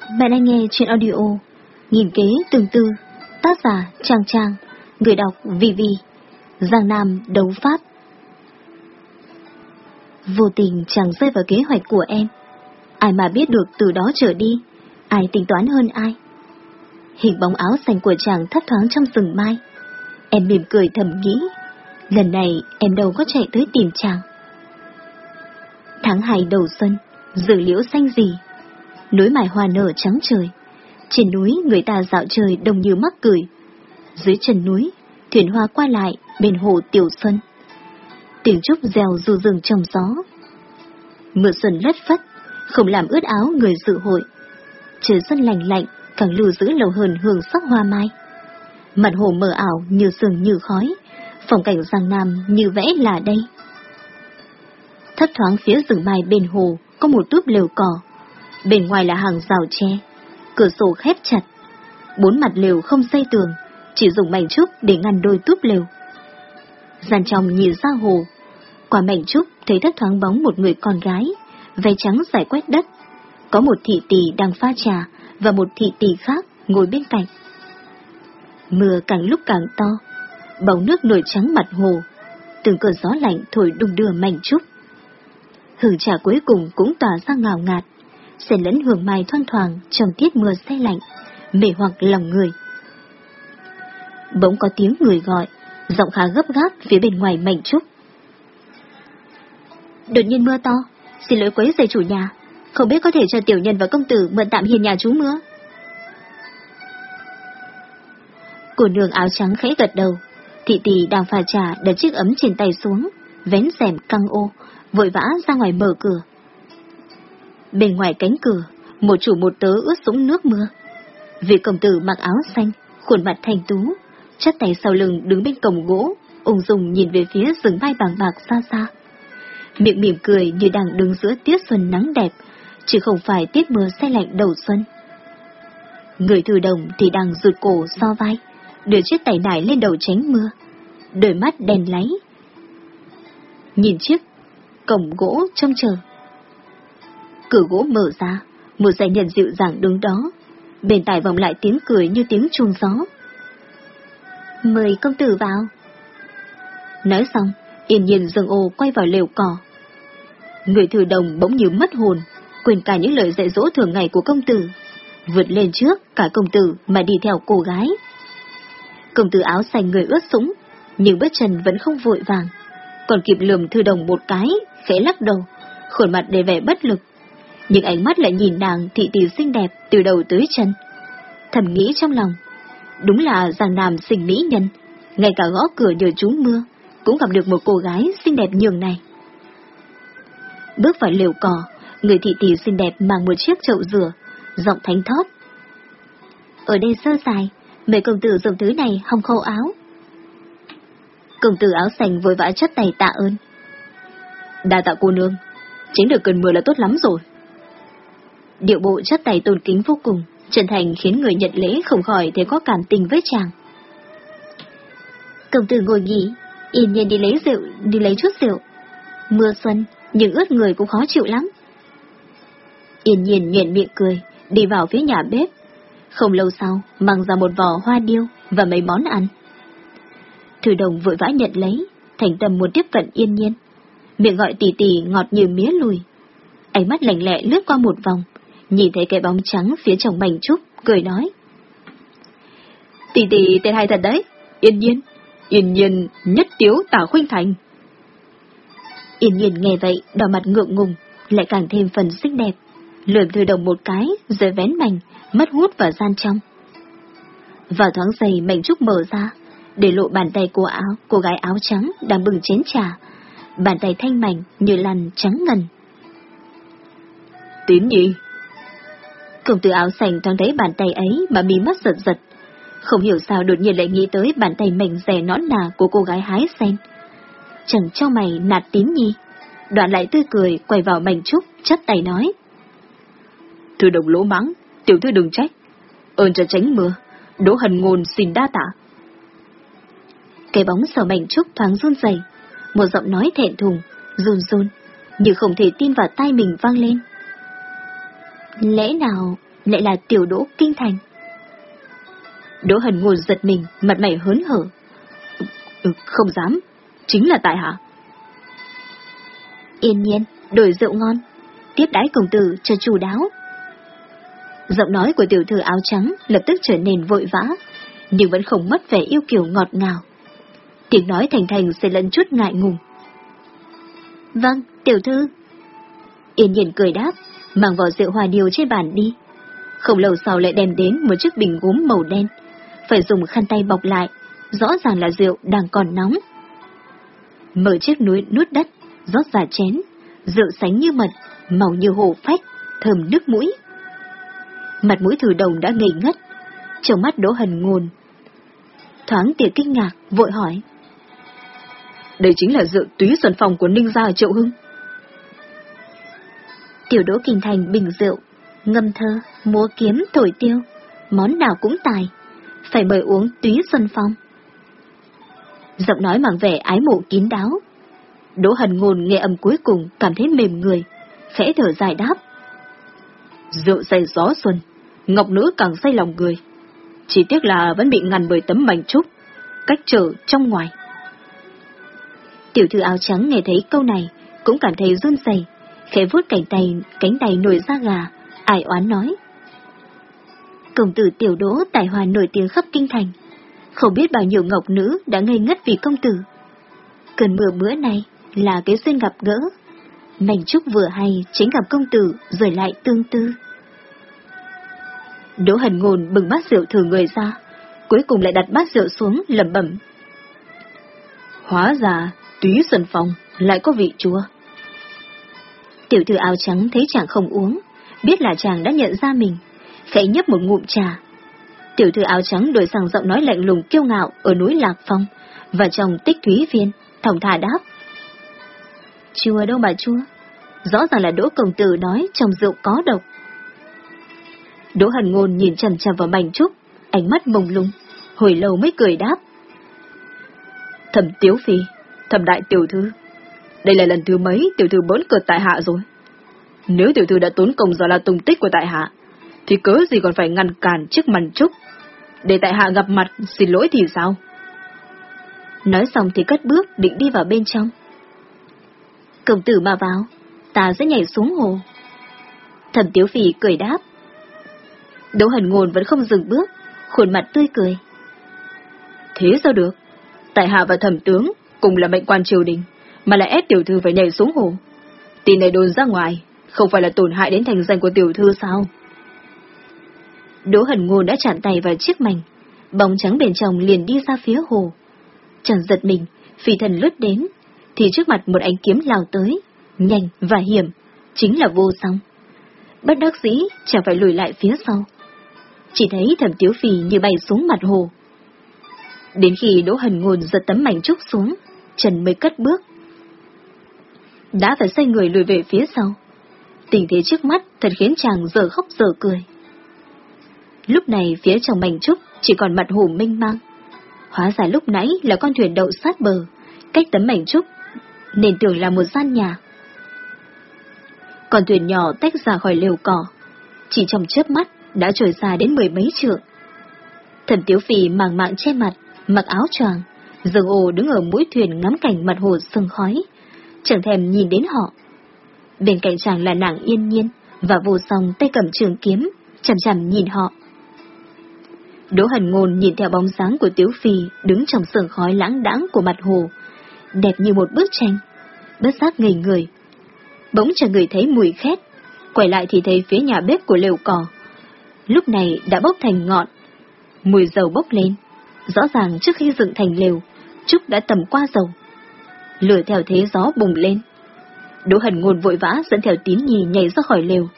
Bạn đang nghe chuyện audio. Nghìn kế từng tư, Tác giả Trang Trang, Người đọc Vì Vì Giang Nam đấu pháp. Vô tình chẳng rơi vào kế hoạch của em. Ai mà biết được từ đó trở đi, Ai tính toán hơn ai. Hình bóng áo xanh của chàng thấp thoáng trong rừng mai. Em mỉm cười thầm nghĩ, Lần này em đâu có chạy tới tìm chàng. Tháng hai đầu xuân Dữ liễu xanh gì? Núi mài hoa nở trắng trời. Trên núi người ta dạo trời đông như mắc cười. Dưới chân núi, thuyền hoa qua lại bên hồ Tiểu Xuân. Tiếng trúc rèo du rừng trong gió. Mưa xuân lất phất, không làm ướt áo người dự hội. Trời xuân lành lạnh, càng lưu giữ lâu hơn hương sắc hoa mai. Mặt hồ mờ ảo như sương như khói, phong cảnh Giang Nam như vẽ là đây. Thấp thoáng phía rừng mai bên hồ có một túp lều cỏ, Bên ngoài là hàng rào tre, cửa sổ khép chặt. Bốn mặt lều không xây tường, chỉ dùng mảnh trúc để ngăn đôi túp lều. Gian trong nhìn ra hồ, qua mảnh trúc thấy thất thoáng bóng một người con gái, váy trắng giải quét đất. Có một thị tỷ đang pha trà và một thị tỷ khác ngồi bên cạnh. Mưa càng lúc càng to, bóng nước nổi trắng mặt hồ, từng cơn gió lạnh thổi đùng đưa mảnh trúc. Hương trà cuối cùng cũng tỏa ra ngào ngạt, xen lẫn hương mai thoang thoảng trong tiết mưa xe lạnh, mê hoặc lòng người. Bỗng có tiếng người gọi, giọng khá gấp gáp phía bên ngoài mảnh trúc. Đột nhiên mưa to, xin lỗi quấy rầy chủ nhà, không biết có thể cho tiểu nhân và công tử mượn tạm hiền nhà chú mưa. Cô nương áo trắng khẽ gật đầu, thị tỷ đang pha trà đặt chiếc ấm trên tay xuống, vén rèm căng ô, vội vã ra ngoài mở cửa. Bên ngoài cánh cửa, một chủ một tớ ướt sũng nước mưa. Vị công tử mặc áo xanh, khuôn mặt thanh tú, chắt tay sau lưng đứng bên cổng gỗ, ung dung nhìn về phía rừng mai bàng bạc xa xa. Miệng mỉm cười như đang đứng giữa tiết xuân nắng đẹp, chứ không phải tiết mưa say lạnh đầu xuân. Người thư đồng thì đang rụt cổ so vai, đưa chiếc tay nải lên đầu tránh mưa, đôi mắt đèn láy. Nhìn chiếc cổng gỗ trông chờ, cửa gỗ mở ra, một giai nhân dịu dàng đứng đó, bên tai vòng lại tiếng cười như tiếng chuông gió. Mời công tử vào. Nói xong, yên nhiên dừng ô quay vào lều cỏ. Người thừa đồng bỗng như mất hồn, quên cả những lời dạy dỗ thường ngày của công tử, vượt lên trước cả công tử mà đi theo cô gái. Công tử áo xanh người ướt sũng, nhưng bước chân vẫn không vội vàng, còn kịp lườm thư đồng một cái, khẽ lắc đầu, khuôn mặt đầy vẻ bất lực nhưng ánh mắt lại nhìn nàng thị tỷ xinh đẹp từ đầu tới chân. Thầm nghĩ trong lòng, đúng là giang nam sinh mỹ nhân, ngay cả gõ cửa nhờ trú mưa, cũng gặp được một cô gái xinh đẹp nhường này. Bước vào liều cỏ, người thị tỷ xinh đẹp mang một chiếc chậu rửa, giọng thánh thót. Ở đây sơ dài, mấy công tử dùng thứ này hong khô áo. Công tử áo xanh vội vã chất tay tạ ơn. Đa tạ cô nương, chính được cơn mưa là tốt lắm rồi. Điệu bộ chất tay tôn kính vô cùng, chân thành khiến người nhận lễ không khỏi thấy có cảm tình với chàng. Công tử ngồi nghỉ, yên nhiên đi lấy rượu, đi lấy chút rượu. Mưa xuân, nhưng ướt người cũng khó chịu lắm. Yên nhiên nhện miệng cười, đi vào phía nhà bếp. Không lâu sau, mang ra một vò hoa điêu và mấy món ăn. Thư đồng vội vã nhận lấy, thành tâm muốn tiếp cận yên nhiên. Miệng gọi tỉ tỉ ngọt như mía lùi. Ánh mắt lạnh lẹ lướt qua một vòng, nhìn thấy cái bóng trắng phía trong mảnh trúc, cười nói. Tỷ tỷ tên hay thật đấy, yên nhiên, yên nhiên nhất tiếu tả khuynh thành. Yên nhiên nghe vậy, đỏ mặt ngượng ngùng, lại càng thêm phần xinh đẹp, lườm thư đồng một cái, rồi vén mảnh, mất hút vào gian trong. Vào thoáng giày mảnh trúc mở ra, để lộ bàn tay cô áo, cô gái áo trắng đang bừng chén trà, bàn tay thanh mảnh như lằn trắng ngần. Tín nhỉ? Công tử áo xanh thoáng thấy bàn tay ấy mà mí mắt giật giật. Không hiểu sao đột nhiên lại nghĩ tới bàn tay mảnh rẻ nõn nà của cô gái hái sen. Chẳng cho mày nạt tín nhi. Đoạn lại tươi cười quay vào mảnh trúc, chắt tay nói. Thư đồng lỗ mắng, tiểu thư đừng trách. Ơn cho tránh mưa, đỗ hần ngôn xin đa tạ. Cái bóng sau mảnh trúc thoáng run rẩy, một giọng nói thẹn thùng, run run, như không thể tin vào tai mình vang lên. Lẽ nào lại là tiểu đỗ kinh thành. Đỗ hần ngôn giật mình, mặt mày hớn hở. Ừ, không dám, chính là tại hạ. Yên nhiên, đổi rượu ngon, tiếp đái công tử cho chủ đáo. Giọng nói của tiểu thư áo trắng lập tức trở nên vội vã, nhưng vẫn không mất vẻ yêu kiều ngọt ngào. Tiếng nói thành thành sẽ lẫn chút ngại ngùng. Vâng, tiểu thư. Yên nhiên cười đáp, mang vỏ rượu hòa điều trên bàn đi. Không lâu sau lại đem đến một chiếc bình gốm màu đen, phải dùng khăn tay bọc lại, rõ ràng là rượu đang còn nóng. Mở chiếc núi nuốt đất, rót ra chén, rượu sánh như mật, màu như hồ phách, thơm nước mũi. Mặt mũi thử đồng đã ngây ngất, trong mắt đỗ hần ngồn. Thoáng tiệc kinh ngạc, vội hỏi. Đây chính là rượu túy xuân phòng của Ninh Gia ở Triệu Hưng. Tiểu đỗ kinh thành bình rượu, ngâm thơ, múa kiếm, thổi tiêu, món nào cũng tài, phải mời uống túy xuân phong. Giọng nói mang vẻ ái mộ kín đáo. Đỗ hần ngôn nghe âm cuối cùng cảm thấy mềm người, khẽ thở dài đáp. Rượu say gió xuân, ngọc nữ càng say lòng người. Chỉ tiếc là vẫn bị ngăn bởi tấm mảnh trúc, cách trở trong ngoài. Tiểu thư áo trắng nghe thấy câu này, cũng cảm thấy run rẩy, khẽ vuốt cánh tay, cánh tay nổi da gà, ải oán nói. Công tử tiểu đỗ tài hòa nổi tiếng khắp kinh thành, không biết bao nhiêu ngọc nữ đã ngây ngất vì công tử. Cơn mưa bữa này là cái duyên gặp gỡ, mảnh trúc vừa hay chính gặp công tử rồi lại tương tư. Đỗ hần ngôn bừng bát rượu thử người ra, cuối cùng lại đặt bát rượu xuống lẩm bẩm. Hóa ra, túy sần phòng lại có vị chua. Tiểu thư áo trắng thấy chàng không uống, biết là chàng đã nhận ra mình, khẽ nhấp một ngụm trà. Tiểu thư áo trắng đổi sang giọng nói lạnh lùng kiêu ngạo ở núi Lạc Phong, và trong tích thúy viên, thỏng thả đáp. Chưa đâu bà chua, rõ ràng là Đỗ Công Tử nói trong rượu có độc. Đỗ hàn Ngôn nhìn chằm chằm vào bành trúc, ánh mắt mông lung, hồi lâu mới cười đáp. Thẩm Tiếu Phi, thẩm đại tiểu thư, đây là lần thứ mấy tiểu thư bỡn cợt tại hạ rồi. Nếu tiểu thư đã tốn công do là tung tích của tại hạ, thì cớ gì còn phải ngăn cản trước màn trúc, để tại hạ gặp mặt xin lỗi thì sao? Nói xong thì cất bước định đi vào bên trong. Công tử mà vào, ta sẽ nhảy xuống hồ. Thẩm Tiếu Phi cười đáp. Đỗ Hần Ngôn vẫn không dừng bước, khuôn mặt tươi cười. Thế sao được? Tại hạ và thẩm tướng cùng là mệnh quan triều đình, mà lại ép tiểu thư phải nhảy xuống hồ. Tin này đồn ra ngoài, không phải là tổn hại đến thành danh của tiểu thư sao? Đỗ Hần Ngôn đã chạm tay vào chiếc mảnh, bóng trắng bên trong liền đi ra phía hồ. Chẳng giật mình, phi thần lướt đến, thì trước mặt một ánh kiếm lao tới, nhanh và hiểm, chính là vô song. Bất đắc dĩ, chẳng phải lùi lại phía sau. Chỉ thấy thẩm tiếu phì như bay xuống mặt hồ. Đến khi Đỗ Hần Ngôn giật tấm mảnh trúc xuống, Trần mới cất bước. Đã phải xoay người lùi về phía sau. Tình thế trước mắt thật khiến chàng giờ khóc giờ cười. Lúc này phía trong mảnh trúc chỉ còn mặt hồ mênh mang. Hóa ra lúc nãy là con thuyền đậu sát bờ, cách tấm mảnh trúc, nên tưởng là một gian nhà. Con thuyền nhỏ tách ra khỏi lều cỏ, chỉ trong chớp mắt đã trôi xa đến mười mấy trượng. Thần Tiếu Phi màng mạng che mặt, mặc áo choàng, dường ồ đứng ở mũi thuyền ngắm cảnh mặt hồ sương khói, chẳng thèm nhìn đến họ. Bên cạnh chàng là nàng yên nhiên, và vô song tay cầm trường kiếm, chằm chằm nhìn họ. Đỗ Hần Ngôn nhìn theo bóng dáng của Tiếu Phi đứng trong sương khói lãng đãng của mặt hồ, đẹp như một bức tranh, bất giác ngây người. Bỗng cho người thấy mùi khét, quay lại thì thấy phía nhà bếp của lều cỏ. Lúc này đã bốc thành ngọn, mùi dầu bốc lên, rõ ràng trước khi dựng thành lều, Trúc đã tầm qua dầu. Lửa theo thế gió bùng lên. Đỗ Hần Ngôn vội vã dẫn theo tín nhì nhảy ra khỏi lều.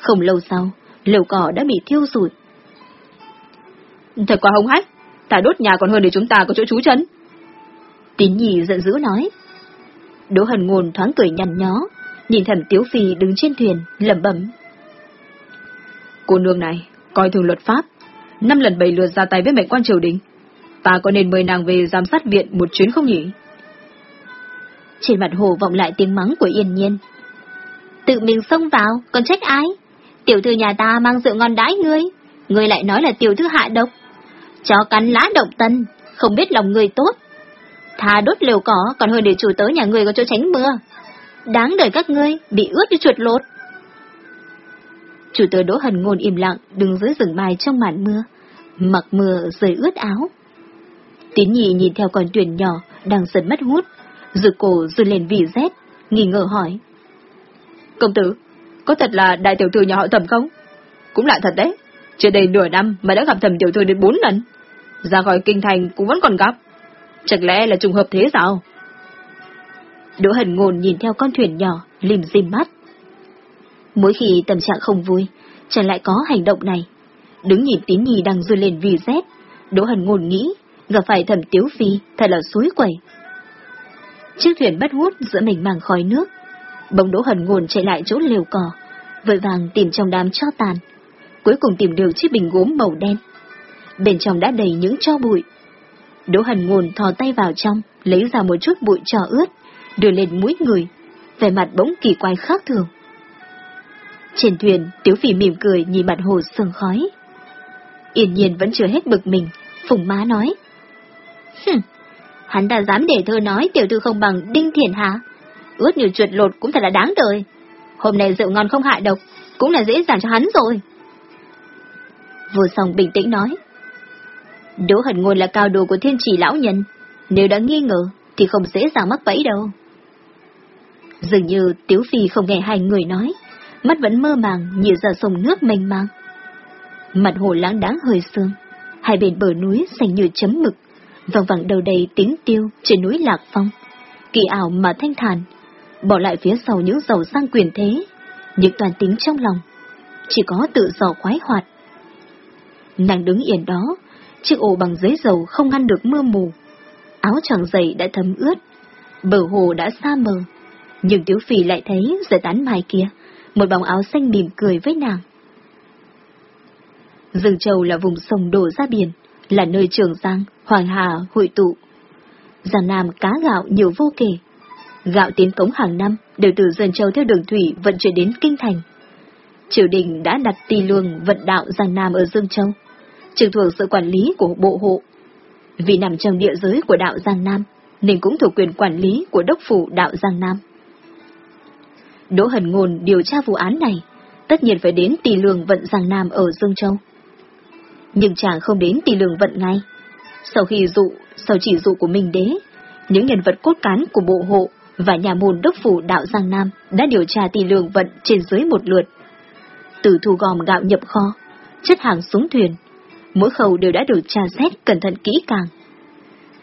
Không lâu sau, lều cỏ đã bị thiêu rụi. Thật quá hống hách, ta đốt nhà còn hơn để chúng ta có chỗ trú chân. Tín nhì giận dữ nói. Đỗ Hần Ngôn thoáng cười nhằn nhó, nhìn thẩm Tiếu Phi đứng trên thuyền, lẩm bẩm. Cô nương này, coi thường luật pháp, năm lần bảy lượt ra tay với mệnh quan triều đình. Ta có nên mời nàng về giám sát viện một chuyến không nhỉ? Trên mặt hồ vọng lại tiếng mắng của Yên Nhiên. Tự mình xông vào, còn trách ai? tiểu thư nhà ta mang rượu ngon đãi ngươi, ngươi lại nói là tiểu thư hạ độc. chó cắn lá động tân, không biết lòng người tốt. Thà đốt liều cỏ còn hơn để chủ tớ nhà ngươi có chỗ tránh mưa. Đáng đời các ngươi, bị ướt như chuột lột. Chủ tớ Đỗ Hần Ngôn im lặng, đứng dưới rừng mai trong màn mưa, mặc mưa rơi ướt áo. Tín nhị nhìn theo con tuyển nhỏ, đang dần mất hút, rực cổ run lên vì rét, nghi ngờ hỏi. Công tử, có thật là đại tiểu thư nhà họ thẩm không? Cũng lạ thật đấy, chưa đầy nửa năm mà đã gặp thẩm tiểu thư đến bốn lần. Ra khỏi kinh thành cũng vẫn còn gặp. Chẳng lẽ là trùng hợp thế sao? Đỗ hần ngôn nhìn theo con thuyền nhỏ, lim dim mắt. Mỗi khi tâm trạng không vui, chẳng lại có hành động này. Đứng nhìn tín nhì đang run lên vì rét, Đỗ hần ngôn nghĩ, gặp phải thẩm tiếu phi, thật là suối quẩy. Chiếc thuyền bắt hút giữa mình màng khói nước. Bóng Đỗ hần nguồn chạy lại chỗ liều cỏ, vội vàng tìm trong đám cho tàn. Cuối cùng tìm được chiếc bình gốm màu đen. Bên trong đã đầy những cho bụi. Đỗ hần nguồn thò tay vào trong, lấy ra một chút bụi trò ướt, đưa lên mũi người, vẻ mặt bỗng kỳ quái khác thường. Trên thuyền, Tiếu Phỉ mỉm cười nhìn mặt hồ sương khói. Yên nhiên vẫn chưa hết bực mình, Phùng Má nói. Hừm, hắn ta dám để thơ nói tiểu thư không bằng Đinh Thiền hả? Ướt như chuột lột cũng thật là đáng đời. Hôm nay rượu ngon không hại độc, cũng là dễ dàng cho hắn rồi. Vô song bình tĩnh nói. Đỗ hận ngôn là cao đồ của thiên chỉ lão nhân, nếu đã nghi ngờ thì không dễ dàng mắc bẫy đâu. Dường như Tiếu Phi không nghe hai người nói, mắt vẫn mơ màng như giờ sông nước mênh mang. Mặt hồ lãng đáng hơi sương, hai bên bờ núi xanh như chấm mực, vòng vẳng đầu đầy tiếng tiêu trên núi Lạc Phong. Kỳ ảo mà thanh thản, bỏ lại phía sau những giàu sang quyền thế, những toàn tính trong lòng, chỉ có tự do khoái hoạt. Nàng đứng yên đó, chiếc ổ bằng giấy dầu không ngăn được mưa mù. Áo choàng dày đã thấm ướt, bờ hồ đã xa mờ, nhưng Tiếu phì lại thấy giải tán mai kia, một bóng áo xanh mỉm cười với nàng. Dương Châu là vùng sông đổ ra biển, là nơi Trường Giang, Hoàng Hà hội tụ. Giang Nam cá gạo nhiều vô kể. Gạo tiến cống hàng năm đều từ Dương Châu theo đường thủy vận chuyển đến Kinh Thành. Triều đình đã đặt tỳ lương vận đạo Giang Nam ở Dương Châu, trực thuộc sự quản lý của bộ hộ. Vì nằm trong địa giới của đạo Giang Nam, nên cũng thuộc quyền quản lý của đốc phủ đạo Giang Nam. Đỗ Hần Ngôn điều tra vụ án này, tất nhiên phải đến tỷ lường vận Giang Nam ở Dương Châu. Nhưng chàng không đến tỷ lường vận ngay. Sau khi dụ, sau chỉ dụ của Minh Đế, những nhân vật cốt cán của bộ hộ và nhà môn đốc phủ đạo Giang Nam đã điều tra tỷ lường vận trên dưới một lượt. Từ thu gom gạo nhập kho, chất hàng xuống thuyền, mỗi khâu đều đã được tra xét cẩn thận kỹ càng.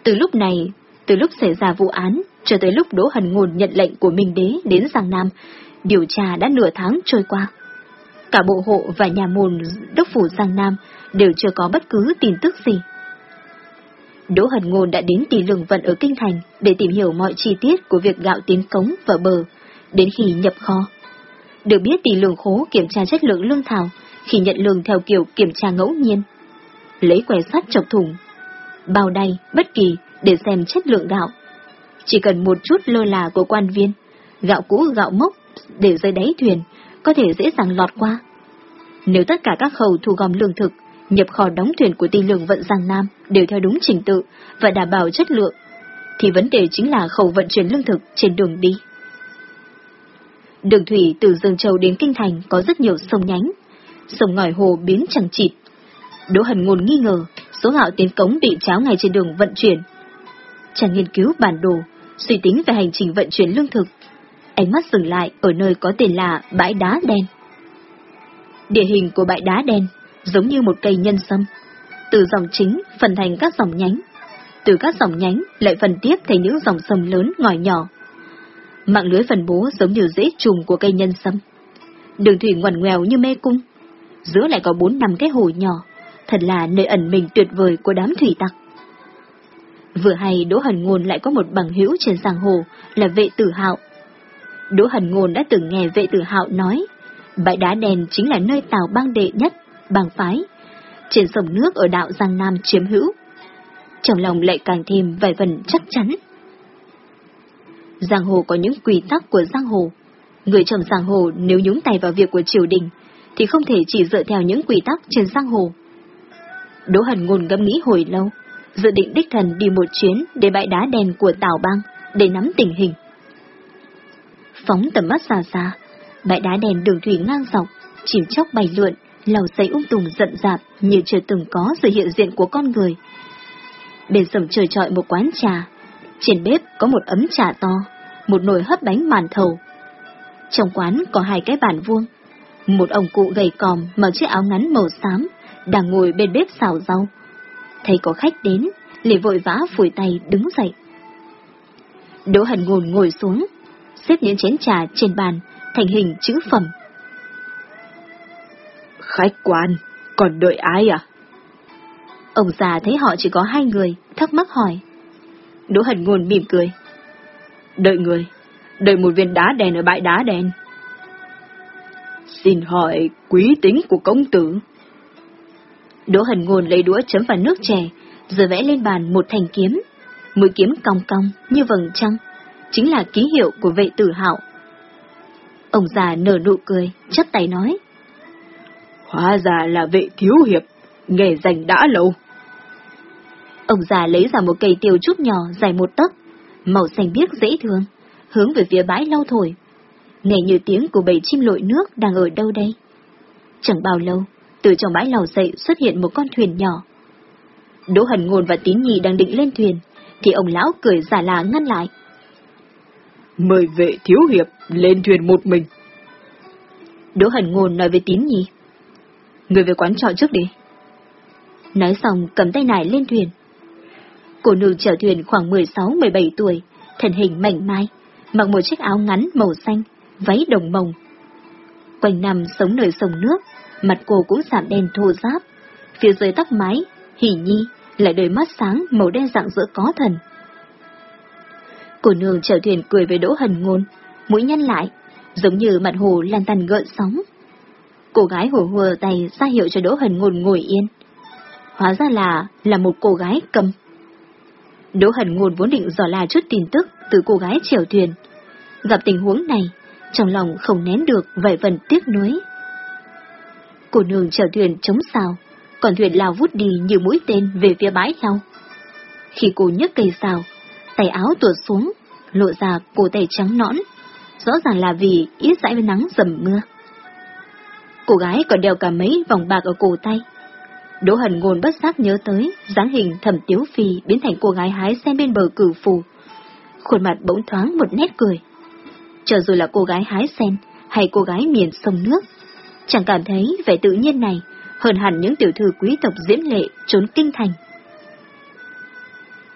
Từ lúc này, từ lúc xảy ra vụ án, cho tới lúc Đỗ Hần Ngôn nhận lệnh của Minh Đế đến Giang Nam, điều tra đã nửa tháng trôi qua. Cả bộ hộ và nhà môn đốc phủ Giang Nam đều chưa có bất cứ tin tức gì. Đỗ Hần Ngôn đã đến tỷ lường vận ở Kinh Thành để tìm hiểu mọi chi tiết của việc gạo tiến cống và bờ, đến khi nhập kho. Được biết tỷ lường khố kiểm tra chất lượng lương thảo khi nhận lương theo kiểu kiểm tra ngẫu nhiên. Lấy que sắt chọc thùng, bao đay bất kỳ để xem chất lượng gạo. Chỉ cần một chút lơ là của quan viên, gạo cũ gạo mốc để dưới đáy thuyền, có thể dễ dàng lọt qua. Nếu tất cả các khâu thu gom lương thực, nhập kho đóng thuyền của ti lương vận Giang Nam đều theo đúng trình tự và đảm bảo chất lượng, thì vấn đề chính là khẩu vận chuyển lương thực trên đường đi. Đường thủy từ Dương Châu đến Kinh Thành có rất nhiều sông nhánh, sông ngòi hồ biến chẳng chịt. Đỗ Hần Ngôn nghi ngờ số gạo tiến cống bị cháo ngay trên đường vận chuyển. Chàng nghiên cứu bản đồ, suy tính về hành trình vận chuyển lương thực. Ánh mắt dừng lại ở nơi có tên là bãi đá đen. Địa hình của bãi đá đen giống như một cây nhân sâm. Từ dòng chính phần thành các dòng nhánh. Từ các dòng nhánh lại phần tiếp thành những dòng sâm lớn ngòi nhỏ. Mạng lưới phần bố giống như rễ trùng của cây nhân sâm. Đường thủy ngoằn ngoèo như mê cung. Giữa lại có bốn năm cái hồ nhỏ. Thật là nơi ẩn mình tuyệt vời của đám thủy tặc. Vừa hay Đỗ Hần Ngôn lại có một bằng hữu trên giang hồ là vệ tử hạo. Đỗ Hần Ngôn đã từng nghe vệ tử hạo nói, bãi đá đen chính là nơi tàu băng đệ nhất, bang phái, trên sông nước ở đạo Giang Nam chiếm hữu. Trong lòng lại càng thêm vài phần chắc chắn. Giang hồ có những quy tắc của giang hồ. Người trong giang hồ nếu nhúng tay vào việc của triều đình, thì không thể chỉ dựa theo những quy tắc trên giang hồ. Đỗ Hần Ngôn ngẫm nghĩ hồi lâu, dự định đích thần đi một chuyến để bãi đá đèn của Tào Bang để nắm tình hình. Phóng tầm mắt xa xa, bãi đá đèn đường thủy ngang dọc, chìm chóc bay lượn, lầu giấy ung um tùng rậm rạp như chưa từng có sự hiện diện của con người. Bên sầm trời trọi một quán trà, trên bếp có một ấm trà to, một nồi hấp bánh màn thầu. Trong quán có hai cái bàn vuông, một ông cụ gầy còm mặc chiếc áo ngắn màu xám, đang ngồi bên bếp xào rau. Thấy có khách đến, liền vội vã phủi tay đứng dậy. Đỗ Hần Ngôn ngồi xuống, xếp những chén trà trên bàn, thành hình chữ phẩm. Khách quan, còn đợi ai à? Ông già thấy họ chỉ có hai người, thắc mắc hỏi. Đỗ Hần Ngôn mỉm cười. Đợi người, đợi một viên đá đèn ở bãi đá đèn. Xin hỏi quý tính của công tử. Đỗ Hần Ngôn lấy đũa chấm vào nước chè, rồi vẽ lên bàn một thành kiếm. Mũi kiếm cong cong như vầng trăng, chính là ký hiệu của vệ tử hạo. Ông già nở nụ cười, chắp tay nói. Hóa ra là vệ thiếu hiệp, nghề dành đã lâu. Ông già lấy ra một cây tiêu trúc nhỏ dài một tấc, màu xanh biếc dễ thương, hướng về phía bãi lau thổi. Nghe như tiếng của bầy chim lội nước đang ở đâu đây? Chẳng bao lâu, từ trong bãi lau dậy xuất hiện một con thuyền nhỏ. Đỗ Hần Ngôn và Tín Nhi đang định lên thuyền, thì ông lão cười giả là ngăn lại. Mời vệ thiếu hiệp lên thuyền một mình. Đỗ Hần Ngôn nói với Tín Nhi. Người về quán trọ trước đi. Nói xong cầm tay nải lên thuyền. Cô nương chở thuyền khoảng 16-17 tuổi, thân hình mảnh mai, mặc một chiếc áo ngắn màu xanh, váy đồng mồng. Quanh năm sống nơi sông nước, mặt cô cũng sạm đen thô ráp, phía dưới tóc mái, hỉ nhi, lại đôi mắt sáng màu đen dạng giữa có thần. Cô nương chở thuyền cười với Đỗ Hần Ngôn, mũi nhăn lại, giống như mặt hồ lan tăn gợn sóng. Cô gái hồ hùa tay ra hiệu cho Đỗ Hần Ngôn ngồi yên. Hóa ra là, là một cô gái cầm. Đỗ Hần Ngôn vốn định dò la chút tin tức từ cô gái chèo thuyền. Gặp tình huống này, trong lòng không nén được vài phần tiếc nuối. Cô nương chèo thuyền chống xào, còn thuyền lao vút đi như mũi tên về phía bãi sau Khi cô nhấc cây xào, tay áo tuột xuống, lộ ra cổ tay trắng nõn, rõ ràng là vì ít dãi với nắng dầm mưa. Cô gái còn đeo cả mấy vòng bạc ở cổ tay. Đỗ Hần Ngôn bất giác nhớ tới dáng hình thẩm tiếu phi biến thành cô gái hái sen bên bờ cử phù. Khuôn mặt bỗng thoáng một nét cười. Cho dù là cô gái hái sen hay cô gái miền sông nước, chẳng cảm thấy vẻ tự nhiên này hơn hẳn những tiểu thư quý tộc diễm lệ trốn kinh thành.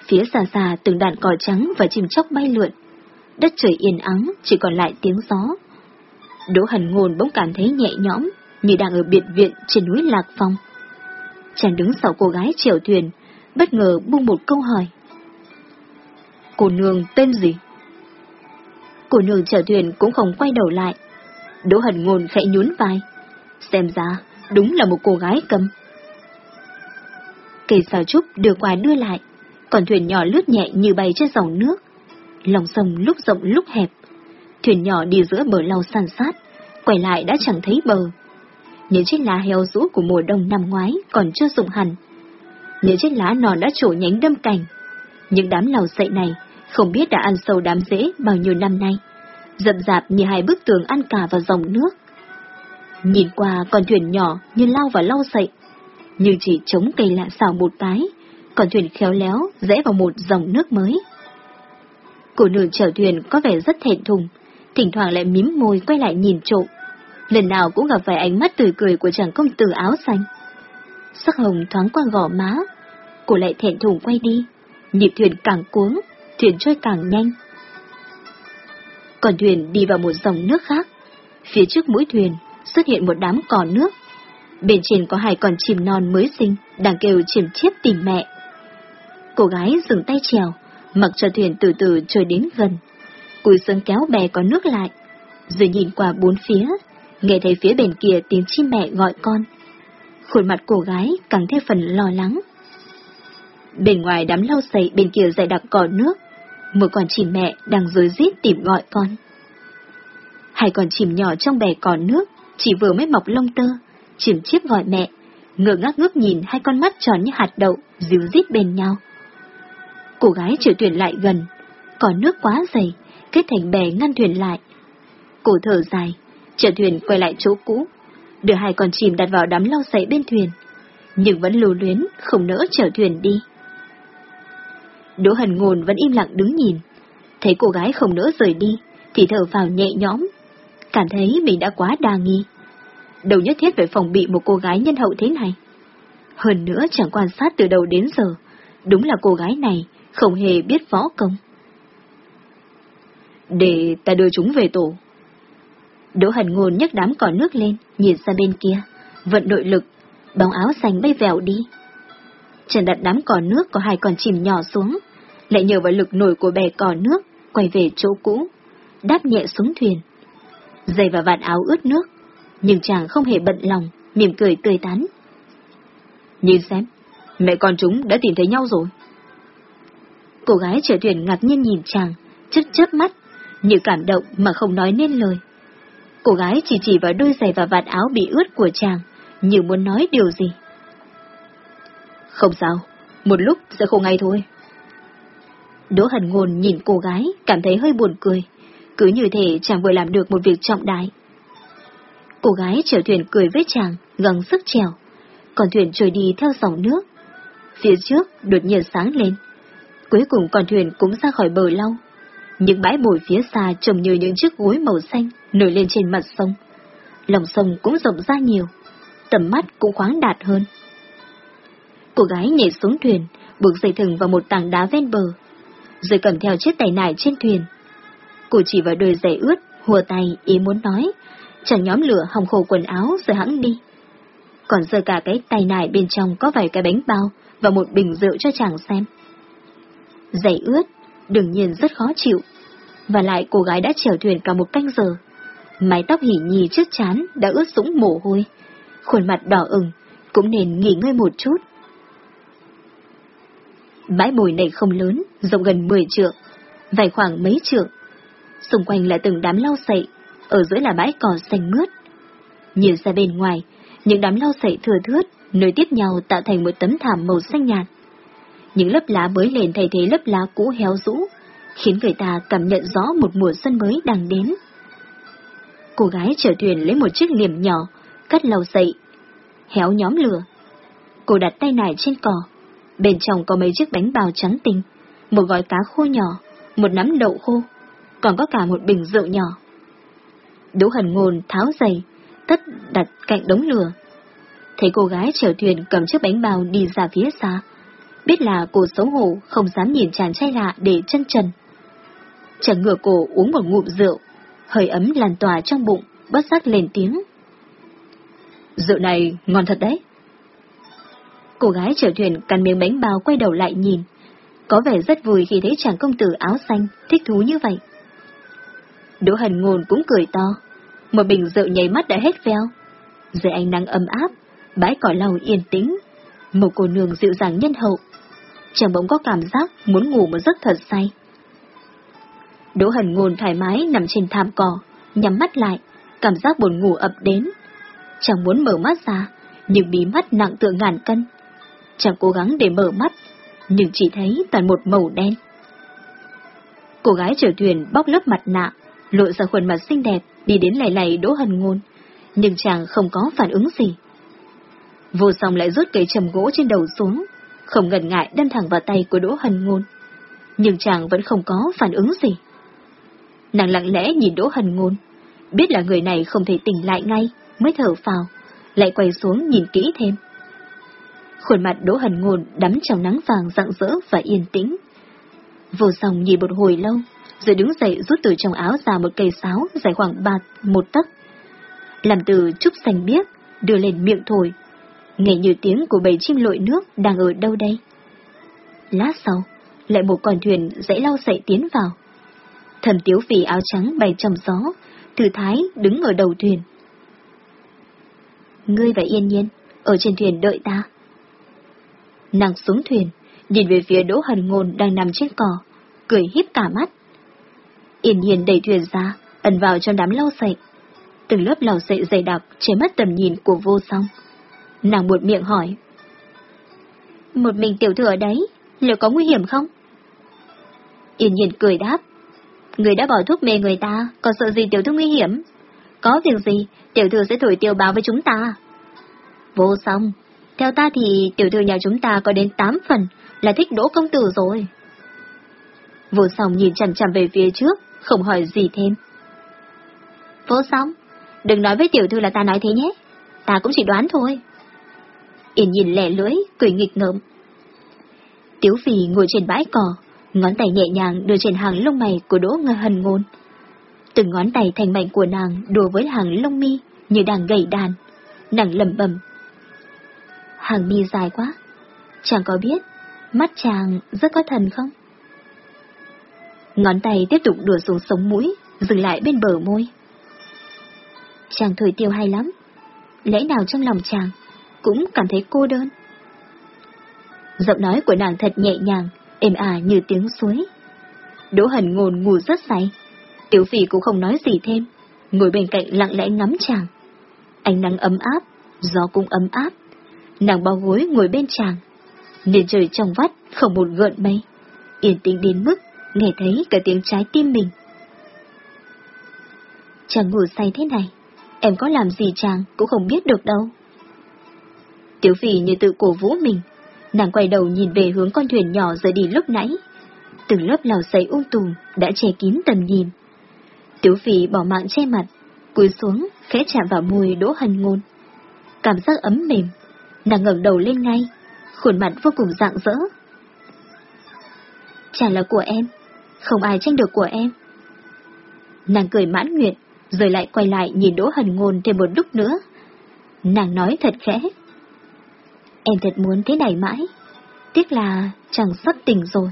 Phía xa xa từng đàn cỏ trắng và chim chóc bay lượn, đất trời yên ắng chỉ còn lại tiếng gió. Đỗ Hần Ngôn bỗng cảm thấy nhẹ nhõm như đang ở biệt viện trên núi Lạc Phong. Chàng đứng sau cô gái chèo thuyền, bất ngờ buông một câu hỏi. Cô nương tên gì? Cô nương chèo thuyền cũng không quay đầu lại. Đỗ Hần Ngôn khẽ nhún vai. Xem ra, đúng là một cô gái cầm. Cây xào trúc đưa qua đưa lại, còn thuyền nhỏ lướt nhẹ như bay trên dòng nước. Lòng sông lúc rộng lúc hẹp, thuyền nhỏ đi giữa bờ lau san sát, quay lại đã chẳng thấy bờ. Những chiếc lá heo rũ của mùa đông năm ngoái còn chưa rụng hẳn. Những chiếc lá nòn đã trổ nhánh đâm cành. Những đám lau sậy này không biết đã ăn sâu đám rễ bao nhiêu năm nay, rậm rạp như hai bức tường ăn cả vào dòng nước. Nhìn qua con thuyền nhỏ như lao vào lau sậy, như chỉ chống cây lạ xào một cái, còn thuyền khéo léo rẽ vào một dòng nước mới. Cô nữ chèo thuyền có vẻ rất thẹn thùng, thỉnh thoảng lại mím môi quay lại nhìn trộm. Lần nào cũng gặp phải ánh mắt tươi cười của chàng công tử áo xanh. Sắc hồng thoáng qua gò má, cô lại thẹn thùng quay đi, nhịp thuyền càng cuống, thuyền trôi càng nhanh. Còn thuyền đi vào một dòng nước khác, phía trước mũi thuyền xuất hiện một đám cỏ nước. Bên trên có hai con chim non mới sinh, đang kêu chìm chiếp tìm mẹ. Cô gái dừng tay trèo, mặc cho thuyền từ từ trôi đến gần. Cùi sơn kéo bè có nước lại, rồi nhìn qua bốn phía, nghe thấy phía bên kia tiếng chim mẹ gọi con. Khuôn mặt cô gái càng thêm phần lo lắng. Bên ngoài đám lau sậy bên kia dày đặc cỏ nước, một con chim mẹ đang rối rít tìm gọi con. Hai con chim nhỏ trong bè cỏ nước chỉ vừa mới mọc lông tơ, chìm chiếp gọi mẹ, ngơ ngác ngước nhìn hai con mắt tròn như hạt đậu, díu dít bên nhau. Cô gái chở thuyền lại gần, còn nước quá dày, kết thành bè ngăn thuyền lại. Cô thở dài, chở thuyền quay lại chỗ cũ, đưa hai con chim đặt vào đám lau sậy bên thuyền, nhưng vẫn lưu luyến, không nỡ chở thuyền đi. Đỗ Hần Ngôn vẫn im lặng đứng nhìn, thấy cô gái không nỡ rời đi, thì thở vào nhẹ nhõm, cảm thấy mình đã quá đa nghi. đầu nhất thiết phải phòng bị một cô gái nhân hậu thế này. Hơn nữa chẳng quan sát từ đầu đến giờ, đúng là cô gái này không hề biết võ công. Để ta đưa chúng về tổ. Đỗ Hần Ngôn nhấc đám cỏ nước lên, nhìn ra bên kia, vận nội lực, bóng áo xanh bay vèo đi. Trần đặt đám cỏ nước có hai con chìm nhỏ xuống, lại nhờ vào lực nổi của bè cỏ nước, quay về chỗ cũ, đáp nhẹ xuống thuyền. Giày và vạt áo ướt nước, nhưng chàng không hề bận lòng, mỉm cười tươi tắn. Nhìn xem, mẹ con chúng đã tìm thấy nhau rồi. Cô gái chở thuyền ngạc nhiên nhìn chàng, chớp chớp mắt, như cảm động mà không nói nên lời. Cô gái chỉ chỉ vào đôi giày và vạt áo bị ướt của chàng, như muốn nói điều gì. Không sao, một lúc sẽ khô ngay thôi. Đỗ Hần Ngôn nhìn cô gái, cảm thấy hơi buồn cười. Cứ như thể chàng vừa làm được một việc trọng đại. Cô gái chở thuyền cười với chàng, gắng sức trèo. Còn thuyền trôi đi theo dòng nước. Phía trước đột nhiên sáng lên. Cuối cùng con thuyền cũng ra khỏi bờ lau. Những bãi bồi phía xa trông như những chiếc gối màu xanh nổi lên trên mặt sông. Lòng sông cũng rộng ra nhiều, tầm mắt cũng khoáng đạt hơn. Cô gái nhảy xuống thuyền, buộc dây thừng vào một tảng đá ven bờ, rồi cầm theo chiếc tay nải trên thuyền. Cô chỉ vào đôi giày ướt, hùa tay ý muốn nói, chẳng nhóm lửa hòng khô quần áo rồi hãng đi. Còn giờ cả cái tay nải bên trong có vài cái bánh bao và một bình rượu cho chàng xem. Giày ướt, đương nhiên rất khó chịu. Và lại cô gái đã chèo thuyền cả một canh giờ. Mái tóc hỉ nhì trước chán đã ướt sũng mồ hôi. Khuôn mặt đỏ ửng, cũng nên nghỉ ngơi một chút. Bãi bồi này không lớn, rộng gần 10 trượng, vài khoảng mấy trượng. Xung quanh là từng đám lau sậy, ở dưới là bãi cỏ xanh mướt. Nhìn ra bên ngoài, những đám lau sậy thừa thướt, nối tiếp nhau tạo thành một tấm thảm màu xanh nhạt. Những lớp lá mới lên thay thế lớp lá cũ héo rũ, khiến người ta cảm nhận rõ một mùa xuân mới đang đến. Cô gái chở thuyền lấy một chiếc liềm nhỏ, cắt lau dậy, héo nhóm lửa. Cô đặt tay nải trên cỏ, Bên trong có mấy chiếc bánh bao trắng tinh, một gói cá khô nhỏ, một nắm đậu khô, còn có cả một bình rượu nhỏ. Đỗ Hần Ngôn tháo giày, tất đặt cạnh đống lửa. Thấy cô gái chèo thuyền cầm chiếc bánh bao đi ra phía xa, biết là cô xấu hổ không dám nhìn chàng trai lạ để chân trần. Chàng ngửa cổ uống một ngụm rượu, hơi ấm làn tỏa trong bụng, bất giác lên tiếng. Rượu này ngon thật đấy. Cô gái chở thuyền cắn miếng bánh bao quay đầu lại nhìn. Có vẻ rất vui khi thấy chàng công tử áo xanh thích thú như vậy. Đỗ hần ngôn cũng cười to. Một bình rượu nhảy mắt đã hết veo. Dưới ánh nắng ấm áp, bãi cỏ lau yên tĩnh. Một cô nương dịu dàng nhân hậu. Chàng bỗng có cảm giác muốn ngủ một giấc thật say. Đỗ hần ngôn thoải mái nằm trên thảm cỏ, nhắm mắt lại, cảm giác buồn ngủ ập đến. Chàng muốn mở mắt ra, nhưng bí mắt nặng tựa ngàn cân, chàng cố gắng để mở mắt, nhưng chỉ thấy toàn một màu đen. Cô gái chở thuyền bóc lớp mặt nạ, lộ ra khuôn mặt xinh đẹp, đi đến lầy lầy đỗ hần ngôn, nhưng chàng không có phản ứng gì. Vô song lại rút cây trầm gỗ trên đầu xuống, không ngần ngại đâm thẳng vào tay của đỗ hần ngôn, nhưng chàng vẫn không có phản ứng gì. Nàng lặng lẽ nhìn đỗ hần ngôn, biết là người này không thể tỉnh lại ngay, mới thở phào, lại quay xuống nhìn kỹ thêm. Khuôn mặt Đỗ Hần Ngôn đắm trong nắng vàng rạng rỡ và yên tĩnh. Vô song nhìn một hồi lâu, rồi đứng dậy rút từ trong áo ra một cây sáo dài khoảng ba một tấc. Làm từ trúc xanh biếc, đưa lên miệng thổi. Nghe như tiếng của bầy chim lội nước đang ở đâu đây. Lát sau, lại một con thuyền dãy lau sậy tiến vào. Thần tiếu phì áo trắng bay trong gió, thư thái đứng ở đầu thuyền. Ngươi và yên nhiên, ở trên thuyền đợi ta. Nàng xuống thuyền, nhìn về phía Đỗ Hần Ngôn đang nằm trên cỏ, cười híp cả mắt. Yên nhiên đẩy thuyền ra, ẩn vào trong đám lau sậy. từng lớp lau sậy dày đặc che mất tầm nhìn của vô song. Nàng buột miệng hỏi. Một mình tiểu thư ở đấy, liệu có nguy hiểm không? Yên nhiên cười đáp. Người đã bỏ thuốc mê người ta, còn sợ gì tiểu thư nguy hiểm? Có việc gì, tiểu thư sẽ thổi tiêu báo với chúng ta. Vô song, theo ta thì tiểu thư nhà chúng ta có đến 8 phần là thích đỗ công tử rồi. Vô song nhìn chằm chằm về phía trước, không hỏi gì thêm. Vô song, đừng nói với tiểu thư là ta nói thế nhé, ta cũng chỉ đoán thôi. Yên nhìn lẻ lưỡi, cười nghịch ngợm. Tiếu phì ngồi trên bãi cỏ, ngón tay nhẹ nhàng đưa trên hàng lông mày của đỗ ngơ hần ngôn. Từng ngón tay thành mảnh của nàng đùa với hàng lông mi như đang gầy đàn. Nàng lầm bầm. Hàng mi dài quá. Chàng có biết, mắt chàng rất có thần không? Ngón tay tiếp tục đùa xuống sống mũi, dừng lại bên bờ môi. Chàng thời tiêu hay lắm. Lẽ nào trong lòng chàng cũng cảm thấy cô đơn? Giọng nói của nàng thật nhẹ nhàng, êm ả như tiếng suối. Đỗ hần ngồn ngủ rất say. Tiểu phỉ cũng không nói gì thêm, ngồi bên cạnh lặng lẽ ngắm chàng. Ánh nắng ấm áp, gió cũng ấm áp. Nàng bao gối ngồi bên chàng. Nền trời trong vắt, không một gợn mây. Yên tĩnh đến mức, nghe thấy cả tiếng trái tim mình. Chàng ngủ say thế này, em có làm gì chàng cũng không biết được đâu. Tiểu phỉ như tự cổ vũ mình, nàng quay đầu nhìn về hướng con thuyền nhỏ rời đi lúc nãy. Từng lớp lào sấy ung um tùm đã che kín tầm nhìn. Tiểu phỉ bỏ mạng che mặt, cúi xuống, khẽ chạm vào môi đỗ hân ngôn. Cảm giác ấm mềm, nàng ngẩng đầu lên ngay, khuôn mặt vô cùng rạng rỡ. Chàng là của em, không ai tranh được của em. Nàng cười mãn nguyện, rồi lại quay lại nhìn Đỗ Hần Ngôn thêm một lúc nữa. Nàng nói thật khẽ. Em thật muốn thế này mãi, tiếc là chẳng sắp tỉnh rồi.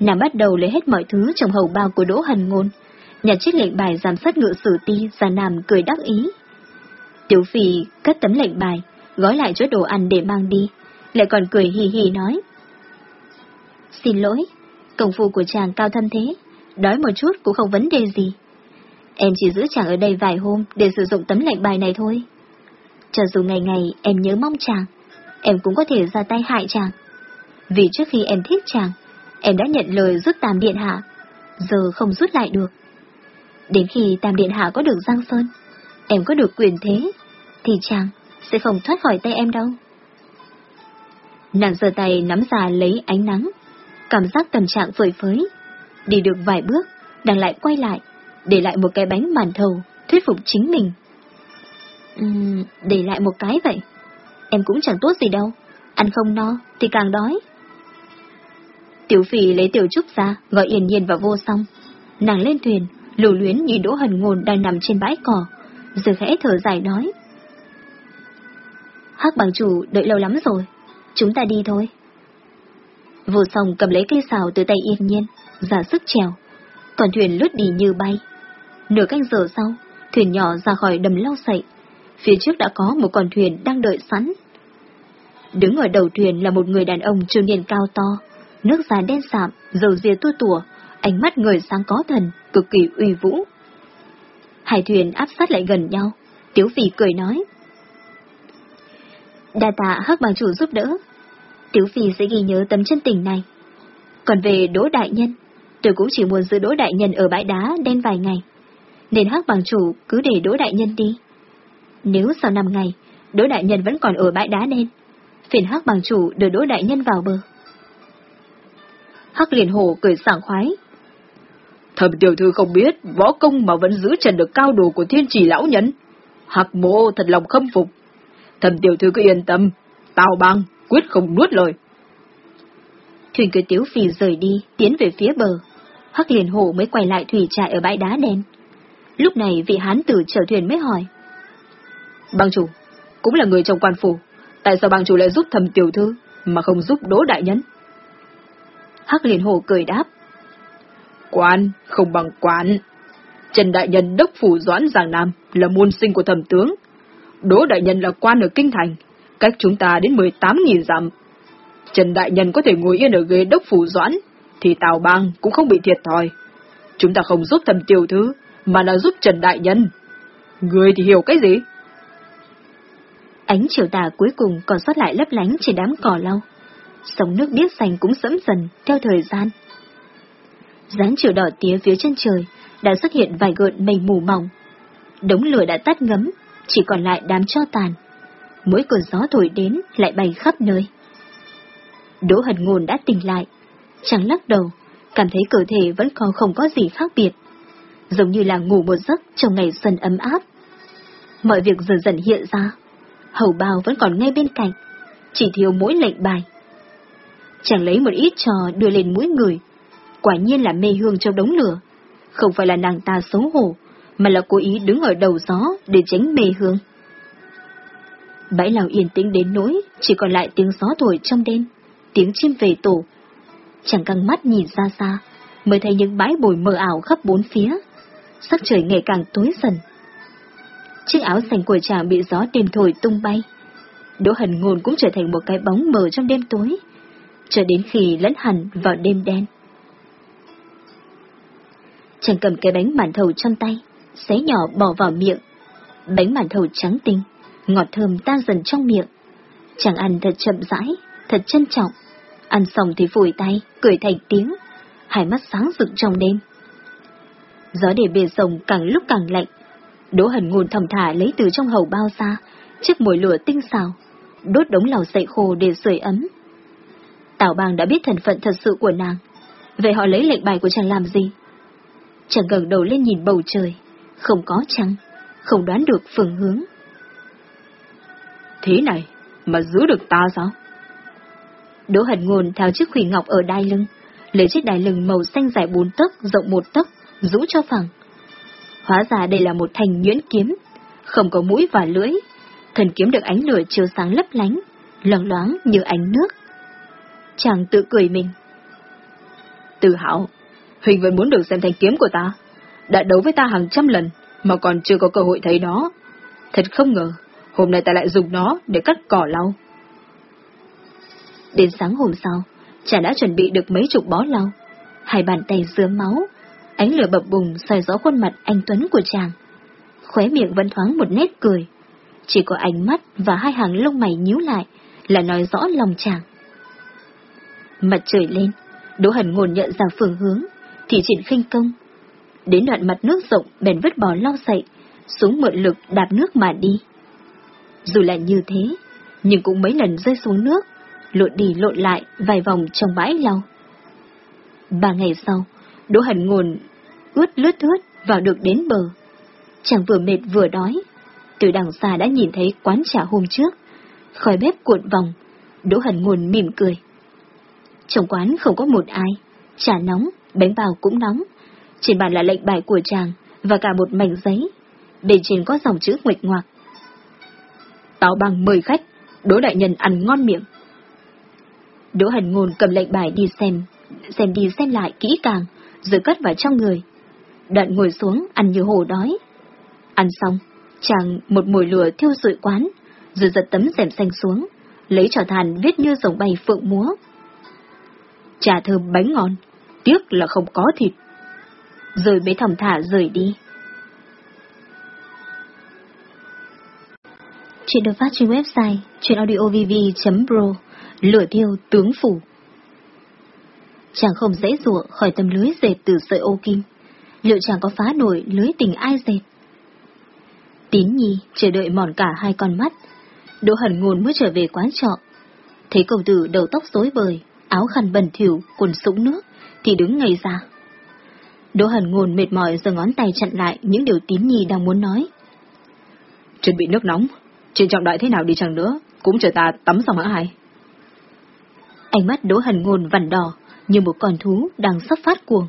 Nàng bắt đầu lấy hết mọi thứ trong hầu bao của Đỗ Hần Ngôn, nhặt chiếc lệnh bài giám sát ngựa sử ti ra nằm cười đắc ý. Tiểu phì cất tấm lệnh bài, gói lại chỗ đồ ăn để mang đi, lại còn cười hì hì nói. Xin lỗi, công phu của chàng cao thân thế, đói một chút cũng không vấn đề gì. Em chỉ giữ chàng ở đây vài hôm để sử dụng tấm lệnh bài này thôi. Cho dù ngày ngày em nhớ mong chàng, em cũng có thể ra tay hại chàng. Vì trước khi em thích chàng, em đã nhận lời rút tam điện hạ, giờ không rút lại được. Đến khi tam điện hạ có được Giang Sơn, em có được quyền thế, thì chàng sẽ không thoát khỏi tay em đâu. Nàng giơ tay nắm ra lấy ánh nắng, cảm giác tâm trạng phơi phới. Đi được vài bước, đang lại quay lại, để lại một cái bánh màn thầu, thuyết phục chính mình. Uhm, để lại một cái vậy. Em cũng chẳng tốt gì đâu, ăn không no thì càng đói. Tiểu phỉ lấy tiểu trúc ra, gọi yên nhiên vào vô song. Nàng lên thuyền, lưu luyến nhìn Đỗ Hần Ngôn đang nằm trên bãi cỏ, rồi khẽ thở dài nói. Hắc bằng chủ đợi lâu lắm rồi, chúng ta đi thôi. Vô song cầm lấy cây xào từ tay yên nhiên, giả sức trèo, còn thuyền lướt đi như bay. Nửa canh giờ sau, thuyền nhỏ ra khỏi đầm lau sậy, phía trước đã có một con thuyền đang đợi sẵn. Đứng ở đầu thuyền là một người đàn ông trung niên cao to, nước da đen sạm, dầu dìa tua tủa, ánh mắt người sáng có thần, cực kỳ uy vũ. Hai thuyền áp sát lại gần nhau, Tiếu Phi cười nói. Đa tạ hắc bằng chủ giúp đỡ, Tiếu Phi sẽ ghi nhớ tấm chân tình này. Còn về Đỗ Đại Nhân, tôi cũng chỉ muốn giữ Đỗ Đại Nhân ở bãi đá đen vài ngày. Nên hắc bằng chủ cứ để Đỗ Đại Nhân đi. Nếu sau 5 ngày, Đỗ Đại Nhân vẫn còn ở bãi đá đen, phiền hắc bằng chủ đưa Đỗ Đại Nhân vào bờ. Hắc liền hổ cười sảng khoái. Thầm tiểu thư không biết, võ công mà vẫn giữ trần được cao đồ của thiên trì lão nhân. Hạc mộ thật lòng khâm phục. Thầm tiểu thư cứ yên tâm, tào bang, quyết không nuốt lời. Thuyền cười tiếu phì rời đi, tiến về phía bờ. Hắc liền hổ mới quay lại thủy trại ở bãi đá đen. Lúc này vị hán tử chở thuyền mới hỏi. Bang chủ, cũng là người trong quan phủ, tại sao bang chủ lại giúp thầm tiểu thư, mà không giúp đỗ đại nhân? Hắc liền hồ cười đáp. Quan, không bằng quan. Trần Đại Nhân đốc phủ Doãn Giang Nam là môn sinh của thầm tướng. Đỗ Đại Nhân là quan ở Kinh Thành, cách chúng ta đến 18.000 dặm. Trần Đại Nhân có thể ngồi yên ở ghế đốc phủ Doãn, thì Tào Bang cũng không bị thiệt thòi. Chúng ta không giúp thầm tiểu thư, mà là giúp Trần Đại Nhân. Người thì hiểu cái gì? Ánh chiều tà cuối cùng còn sót lại lấp lánh trên đám cỏ lau. Sông nước biếc xanh cũng sẫm dần theo thời gian. Dáng chiều đỏ tía phía chân trời đã xuất hiện vài gợn mây mù mỏng. Đống lửa đã tắt ngấm, chỉ còn lại đám cho tàn. Mỗi cơn gió thổi đến lại bay khắp nơi. Đỗ hần ngôn đã tỉnh lại, chẳng lắc đầu, cảm thấy cơ thể vẫn còn không có gì khác biệt. Giống như là ngủ một giấc trong ngày xuân ấm áp. Mọi việc dần dần hiện ra, hầu bao vẫn còn ngay bên cạnh, chỉ thiếu mỗi lệnh bài. Chàng lấy một ít trò đưa lên mũi người, quả nhiên là mê hương trong đống lửa, không phải là nàng ta xấu hổ, mà là cố ý đứng ở đầu gió để tránh mê hương. Bãi lào yên tĩnh đến nỗi, chỉ còn lại tiếng gió thổi trong đêm, tiếng chim về tổ. Chàng căng mắt nhìn ra xa, mới thấy những bãi bồi mờ ảo khắp bốn phía. Sắc trời ngày càng tối dần. Chiếc áo xanh của chàng bị gió đêm thổi tung bay. Đỗ hần ngôn cũng trở thành một cái bóng mờ trong đêm tối, cho đến khi lẫn hẳn vào đêm đen. Chàng cầm cái bánh màn thầu trong tay, xé nhỏ bỏ vào miệng. Bánh màn thầu trắng tinh, ngọt thơm tan dần trong miệng. Chàng ăn thật chậm rãi, thật trân trọng. Ăn xong thì phủi tay, cười thành tiếng, hai mắt sáng rực trong đêm. Gió để bề rồng càng lúc càng lạnh. Đỗ hần ngôn thầm thả lấy từ trong hầu bao ra, chiếc mồi lửa tinh xào, đốt đống lò sậy khô để sưởi ấm. Tào bang đã biết thân phận thật sự của nàng. Vậy họ lấy lệnh bài của chàng làm gì? Chàng gần đầu lên nhìn bầu trời, không có trăng, không đoán được phương hướng. Thế này, mà giữ được ta sao? Đỗ hận ngôn tháo chiếc khủy ngọc ở đai lưng, lấy chiếc đai lưng màu xanh dài bốn tấc, rộng một tấc, rũ cho phẳng. Hóa ra đây là một thanh nhuyễn kiếm, không có mũi và lưỡi, thần kiếm được ánh lửa chiếu sáng lấp lánh, loáng loáng như ánh nước. Chàng tự cười mình. Tự hào, Huỳnh vẫn muốn được xem thanh kiếm của ta. Đã đấu với ta hàng trăm lần, mà còn chưa có cơ hội thấy nó. Thật không ngờ, hôm nay ta lại dùng nó để cắt cỏ lau. Đến sáng hôm sau, chàng đã chuẩn bị được mấy chục bó lau. Hai bàn tay dứa máu, ánh lửa bập bùng soi rõ khuôn mặt anh Tuấn của chàng. Khóe miệng vẫn thoáng một nét cười. Chỉ có ánh mắt và hai hàng lông mày nhíu lại là nói rõ lòng chàng. Mặt trời lên, Đỗ Hẳn ngồn nhận ra phương hướng, thì triển khinh công. Đến đoạn mặt nước rộng bèn vứt bỏ lau sậy, xuống mượn lực đạp nước mà đi. Dù là như thế, nhưng cũng mấy lần rơi xuống nước, lộn đi lộn lại vài vòng trong bãi lau. Ba ngày sau, Đỗ Hần Ngôn ướt lướt ướt vào được đến bờ. Chàng vừa mệt vừa đói. Từ đằng xa đã nhìn thấy quán trà hôm trước. Khói bếp cuộn vòng, Đỗ Hần Ngôn mỉm cười. Trong quán không có một ai, trà nóng, bánh bao cũng nóng. Trên bàn là lệnh bài của chàng và cả một mảnh giấy. Bên trên có dòng chữ nguệch ngoạc. Táo bằng mời khách, Đỗ đại nhân ăn ngon miệng. Đỗ Hần Ngôn cầm lệnh bài đi xem, xem đi xem lại kỹ càng, rồi cất vào trong người. Đoạn ngồi xuống ăn như hồ đói. Ăn xong, chàng một mùi lửa thiêu rụi quán, rồi giật tấm rèm xanh xuống, lấy trò than viết như dòng bay phượng múa. Trà thơm bánh ngon, tiếc là không có thịt. Rồi mới thầm thả rời đi. Chuyện được phát trên website chuyenaudiovv.pro Lửa thiêu tướng phủ Chàng không dễ dụa khỏi tấm lưới dệt từ sợi ô kim. Liệu chàng có phá nổi lưới tình ai dệt? Tín nhi chờ đợi mòn cả hai con mắt. Đỗ hẩn ngôn mới trở về quán trọ. Thấy cầu tử đầu tóc rối bời, áo khăn bẩn thỉu, quần sũng nước, thì đứng ngay ra. Đỗ hẩn ngôn mệt mỏi giơ ngón tay chặn lại những điều tín nhi đang muốn nói. Chuẩn bị nước nóng, chuyện trọng đại thế nào đi chăng nữa, cũng chờ ta tắm xong hả hai. Ánh mắt đỗ hẩn ngôn vằn đỏ, như một con thú đang sắp phát cuồng.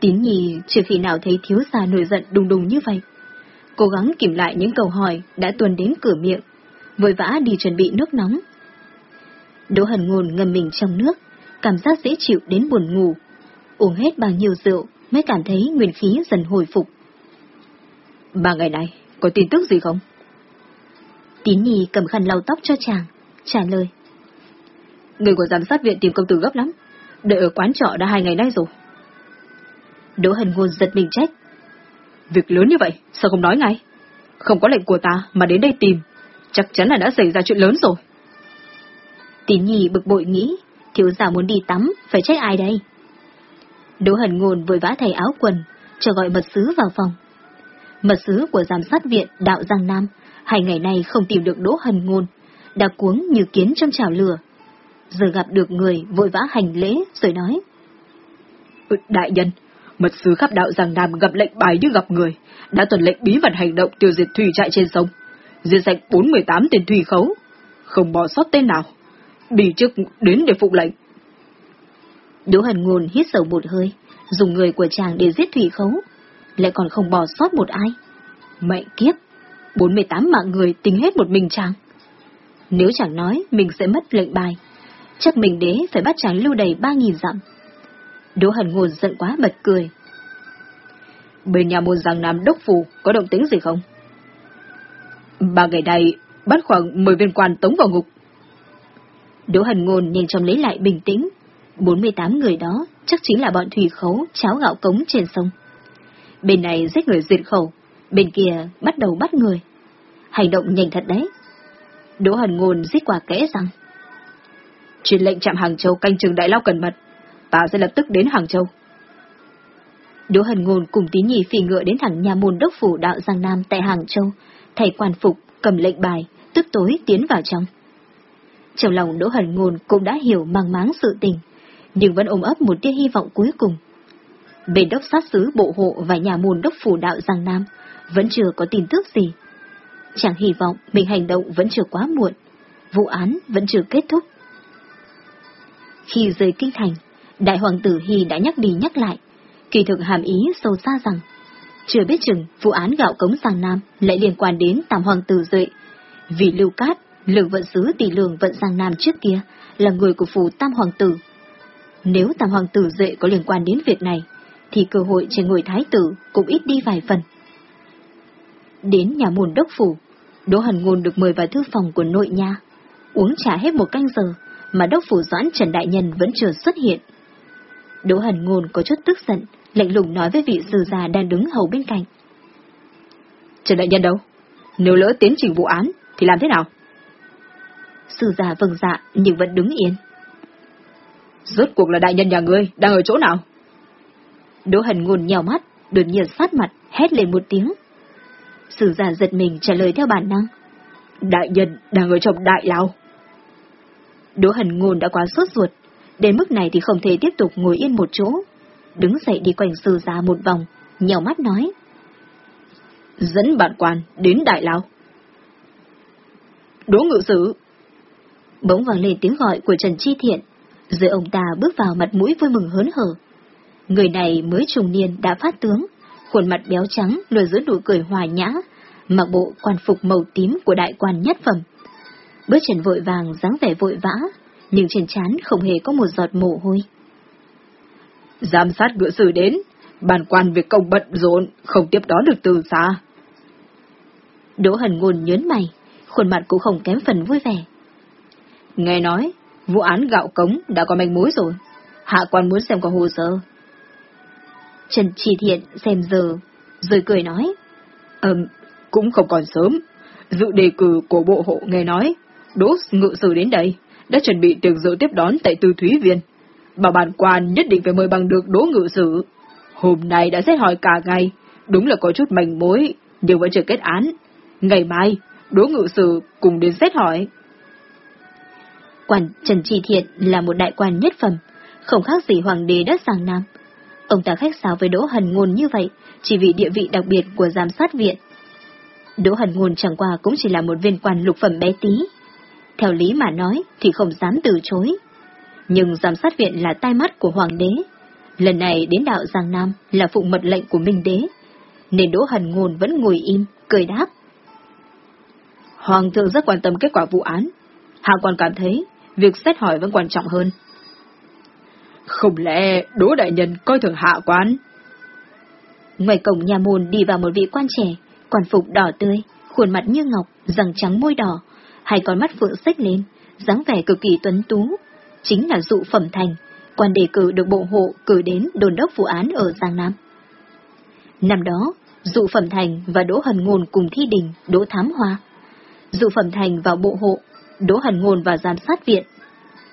Tín nhi chưa khi nào thấy thiếu gia nổi giận đùng đùng như vậy. Cố gắng kìm lại những câu hỏi đã tuần đến cửa miệng, vội vã đi chuẩn bị nước nóng. Đỗ hần ngôn ngâm mình trong nước, cảm giác dễ chịu đến buồn ngủ. Uống hết bao nhiêu rượu mới cảm thấy nguyên khí dần hồi phục. Ba ngày này, có tin tức gì không? Tín nhi cầm khăn lau tóc cho chàng, trả lời. Người của giám sát viện tìm công tử gấp lắm, đợi ở quán trọ đã hai ngày nay rồi. Đỗ hần ngôn giật mình trách. Việc lớn như vậy, sao không nói ngay? Không có lệnh của ta mà đến đây tìm, chắc chắn là đã xảy ra chuyện lớn rồi. Tín Nhì bực bội nghĩ, thiếu gia muốn đi tắm, phải trách ai đây? Đỗ hần ngôn vội vã thay áo quần, cho gọi mật sứ vào phòng. Mật sứ của giám sát viện Đạo Giang Nam, hai ngày nay không tìm được Đỗ hần ngôn, đã cuống như kiến trong chảo lửa. Giờ gặp được người vội vã hành lễ rồi nói. Ừ, đại nhân, mật sứ khắp đạo Giang Nam gặp lệnh bài như gặp người, đã tuần lệnh bí mật hành động tiêu diệt thủy trại trên sông, diệt sạch 418 tên thủy khấu, không bỏ sót tên nào. Đi trước đến để phục lệnh. Đỗ Hần Ngôn hít sâu một hơi, dùng người của chàng để giết thủy khấu, lại còn không bỏ sót một ai. Mẹ kiếp, 48 mạng người tính hết một mình chàng. Nếu chàng nói mình sẽ mất lệnh bài, chắc mình đế phải bắt chàng lưu đầy ba nghìn dặm. Đỗ Hần Ngôn giận quá bật cười. Bên nhà môn giang nam đốc phủ có động tính gì không? Ba ngày nay, bắt khoảng 10 viên quan tống vào ngục. Đỗ Hần Ngôn nhanh chóng lấy lại bình tĩnh. 48 người đó chắc chính là bọn thủy khấu cháo gạo cống trên sông. Bên này giết người diệt khẩu, bên kia bắt đầu bắt người. Hành động nhanh thật đấy. Đỗ Hần Ngôn giết quả kẽ rằng. Truyền lệnh chạm Hàng Châu canh chừng đại lao cẩn mật, ta sẽ lập tức đến Hàng Châu. Đỗ Hần Ngôn cùng tí nhì phi ngựa đến thẳng nhà môn đốc phủ đạo Giang Nam tại Hàng Châu, thầy quan phục, cầm lệnh bài, tức tối tiến vào trong. Trong lòng Đỗ Hần Ngôn cũng đã hiểu mang máng sự tình, nhưng vẫn ôm ấp một tia hy vọng cuối cùng. Bên đốc sát sứ bộ hộ và nhà môn đốc phủ đạo Giang Nam vẫn chưa có tin tức gì. Chẳng hy vọng mình hành động vẫn chưa quá muộn, vụ án vẫn chưa kết thúc. Khi rời kinh thành, đại hoàng tử Hy đã nhắc đi nhắc lại, kỳ thực hàm ý sâu xa rằng, chưa biết chừng vụ án gạo cống Giang Nam lại liên quan đến tam hoàng tử Duệ, vì Lưu Cát, lường vận sứ tỷ lường vận Giang Nam trước kia là người của phủ tam hoàng tử. Nếu tam hoàng tử Duệ có liên quan đến việc này, thì cơ hội trên ngôi thái tử cũng ít đi vài phần. Đến nhà môn đốc phủ, Đỗ Hần Ngôn được mời vào thư phòng của nội nha. Uống trà hết một canh giờ, mà đốc phủ doãn Trần Đại Nhân vẫn chưa xuất hiện. Đỗ Hần Ngôn có chút tức giận, lạnh lùng nói với vị sư già đang đứng hầu bên cạnh. Trần Đại Nhân đâu? Nếu lỡ tiến trình vụ án, thì làm thế nào? Sư già vâng dạ, nhưng vẫn đứng yên. Rốt cuộc là đại nhân nhà ngươi, đang ở chỗ nào? Đỗ Hần Ngôn nhào mắt, đột nhiên sát mặt, hét lên một tiếng. Sử giả giật mình trả lời theo bản năng. Đại nhân đang ở trong đại lao. Đỗ Hần Ngôn đã quá sốt ruột, đến mức này thì không thể tiếp tục ngồi yên một chỗ. Đứng dậy đi quanh sư già một vòng, nhào mắt nói. Dẫn bản quan đến đại lao. Đỗ ngự sử. Bỗng vang lên tiếng gọi của Trần Chi Thiện, rồi ông ta bước vào mặt mũi vui mừng hớn hở. Người này mới trùng niên đã phát tướng, khuôn mặt béo trắng lừa giữa nụ cười hòa nhã, mặc bộ quan phục màu tím của đại quan nhất phẩm. Bước chân vội vàng dáng vẻ vội vã, nhưng trên trán không hề có một giọt mồ hôi. Giám sát ngựa sử đến, bàn quan việc công bận rộn, không tiếp đón được từ xa. Đỗ Hần Ngôn nhớn mày, khuôn mặt cũng không kém phần vui vẻ. Nghe nói, vụ án gạo cống đã có manh mối rồi. Hạ quan muốn xem có hồ sơ. Trần Chỉ Thiện xem giờ, rồi cười nói. Ừm, cũng không còn sớm. Dự đề cử của bộ hộ nghe nói, đỗ ngự sử đến đây, đã chuẩn bị tiệc rượu tiếp đón tại tư thúy viên. Bà bản quan nhất định phải mời bằng được đỗ ngự sử. Hôm nay đã xét hỏi cả ngày, đúng là có chút manh mối, nhưng vẫn chưa kết án. Ngày mai, đỗ ngự sử cùng đến xét hỏi. quản Trần Tri Thiện là một đại quan nhất phẩm, không khác gì hoàng đế đất Giang Nam. Ông ta khách sáo với Đỗ Hần Ngôn như vậy, chỉ vì địa vị đặc biệt của giám sát viện. Đỗ Hần Ngôn chẳng qua cũng chỉ là một viên quan lục phẩm bé tí. Theo lý mà nói thì không dám từ chối. Nhưng giám sát viện là tai mắt của hoàng đế. Lần này đến đạo Giang Nam là phụng mật lệnh của Minh đế. Nên Đỗ Hần Ngôn vẫn ngồi im, cười đáp. Hoàng thượng rất quan tâm kết quả vụ án. Hạ quan cảm thấy việc xét hỏi vẫn quan trọng hơn. Không lẽ Đỗ Đại Nhân coi thường hạ quan? Ngoài cổng nhà môn đi vào một vị quan trẻ, quan phục đỏ tươi, khuôn mặt như ngọc, răng trắng môi đỏ, hai con mắt phượng xích lên, dáng vẻ cực kỳ tuấn tú. Chính là dụ phẩm thành, quan đề cử được bộ hộ cử đến đồn đốc vụ án ở Giang Nam. Năm đó, Dụ Phẩm Thành và Đỗ Hần Ngôn cùng thi đình, Đỗ Thám Hoa. Dụ Phẩm Thành vào bộ hộ, Đỗ Hần Ngôn vào giám sát viện.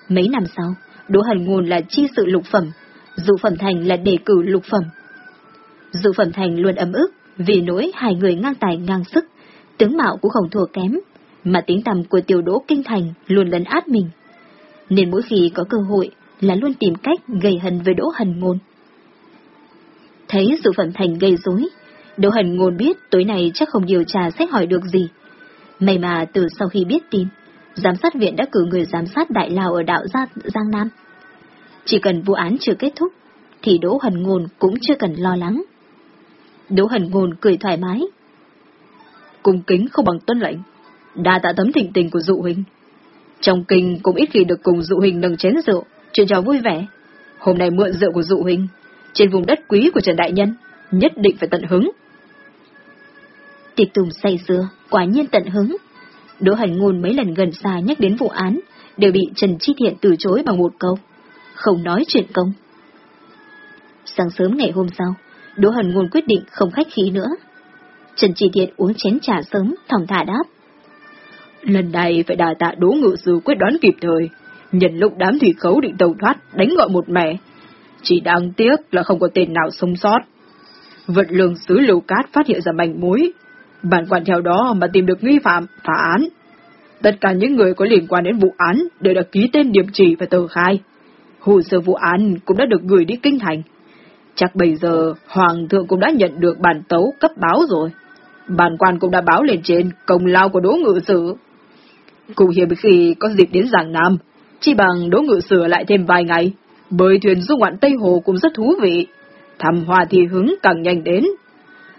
Mấy năm sau, Đỗ Hần Ngôn là chi sự lục phẩm, Dụ Phẩm Thành là đề cử lục phẩm. Dụ Phẩm Thành luôn ấm ức vì nỗi hai người ngang tài ngang sức, tướng mạo cũng không thua kém, mà tiếng tầm của tiểu đỗ kinh thành luôn lấn át mình. Nên mỗi khi có cơ hội là luôn tìm cách gây hận với Đỗ Hần Ngôn. Thấy sự Phẩm Thành gây rối, Đỗ Hần Ngôn biết tối nay chắc không điều tra xét hỏi được gì. May mà từ sau khi biết tin, giám sát viện đã cử người giám sát đại lao ở đạo Gia, Giang Nam. Chỉ cần vụ án chưa kết thúc, thì Đỗ Hần Ngôn cũng chưa cần lo lắng. Đỗ Hần Ngôn cười thoải mái. Cung kính không bằng tuân lệnh, đa tạ tấm thịnh tình của dụ huynh. Trong kinh cũng ít khi được cùng dụ huynh nâng chén rượu, chuyện trò vui vẻ. Hôm nay mượn rượu của dụ huynh, trên vùng đất quý của Trần Đại Nhân, nhất định phải tận hứng. Tiệc tùng say xưa quả nhiên tận hứng. Đỗ Hành Ngôn mấy lần gần xa nhắc đến vụ án, đều bị Trần Chi Thiện từ chối bằng một câu. Không nói chuyện công. Sáng sớm ngày hôm sau, Đỗ Hành Ngôn quyết định không khách khí nữa. Trần Chi Thiện uống chén trà sớm, thỏng thả đáp. Lần này phải đà tạ đố Ngự Sư quyết đoán kịp thời, Nhân lúc đám thủy khấu định tàu thoát, đánh gọi một mẹ. Chỉ đáng tiếc là không có tên nào sống sót. Vận lương sứ Lưu Cát phát hiện ra manh mối, Bản quan theo đó mà tìm được nghi phạm, phá án. Tất cả những người có liên quan đến vụ án đều đã ký tên điểm chỉ và tờ khai. Hồ sơ vụ án cũng đã được gửi đi kinh thành. Chắc bây giờ Hoàng thượng cũng đã nhận được bản tấu cấp báo rồi. Bản quan cũng đã báo lên trên công lao của Đỗ Ngự Sử. Cùng hiếm khi có dịp đến Giang Nam, chỉ bằng Đỗ Ngự Sử lại thêm vài ngày, bơi thuyền du ngoạn Tây Hồ cũng rất thú vị. Thăm hoa thì hứng càng nhanh đến.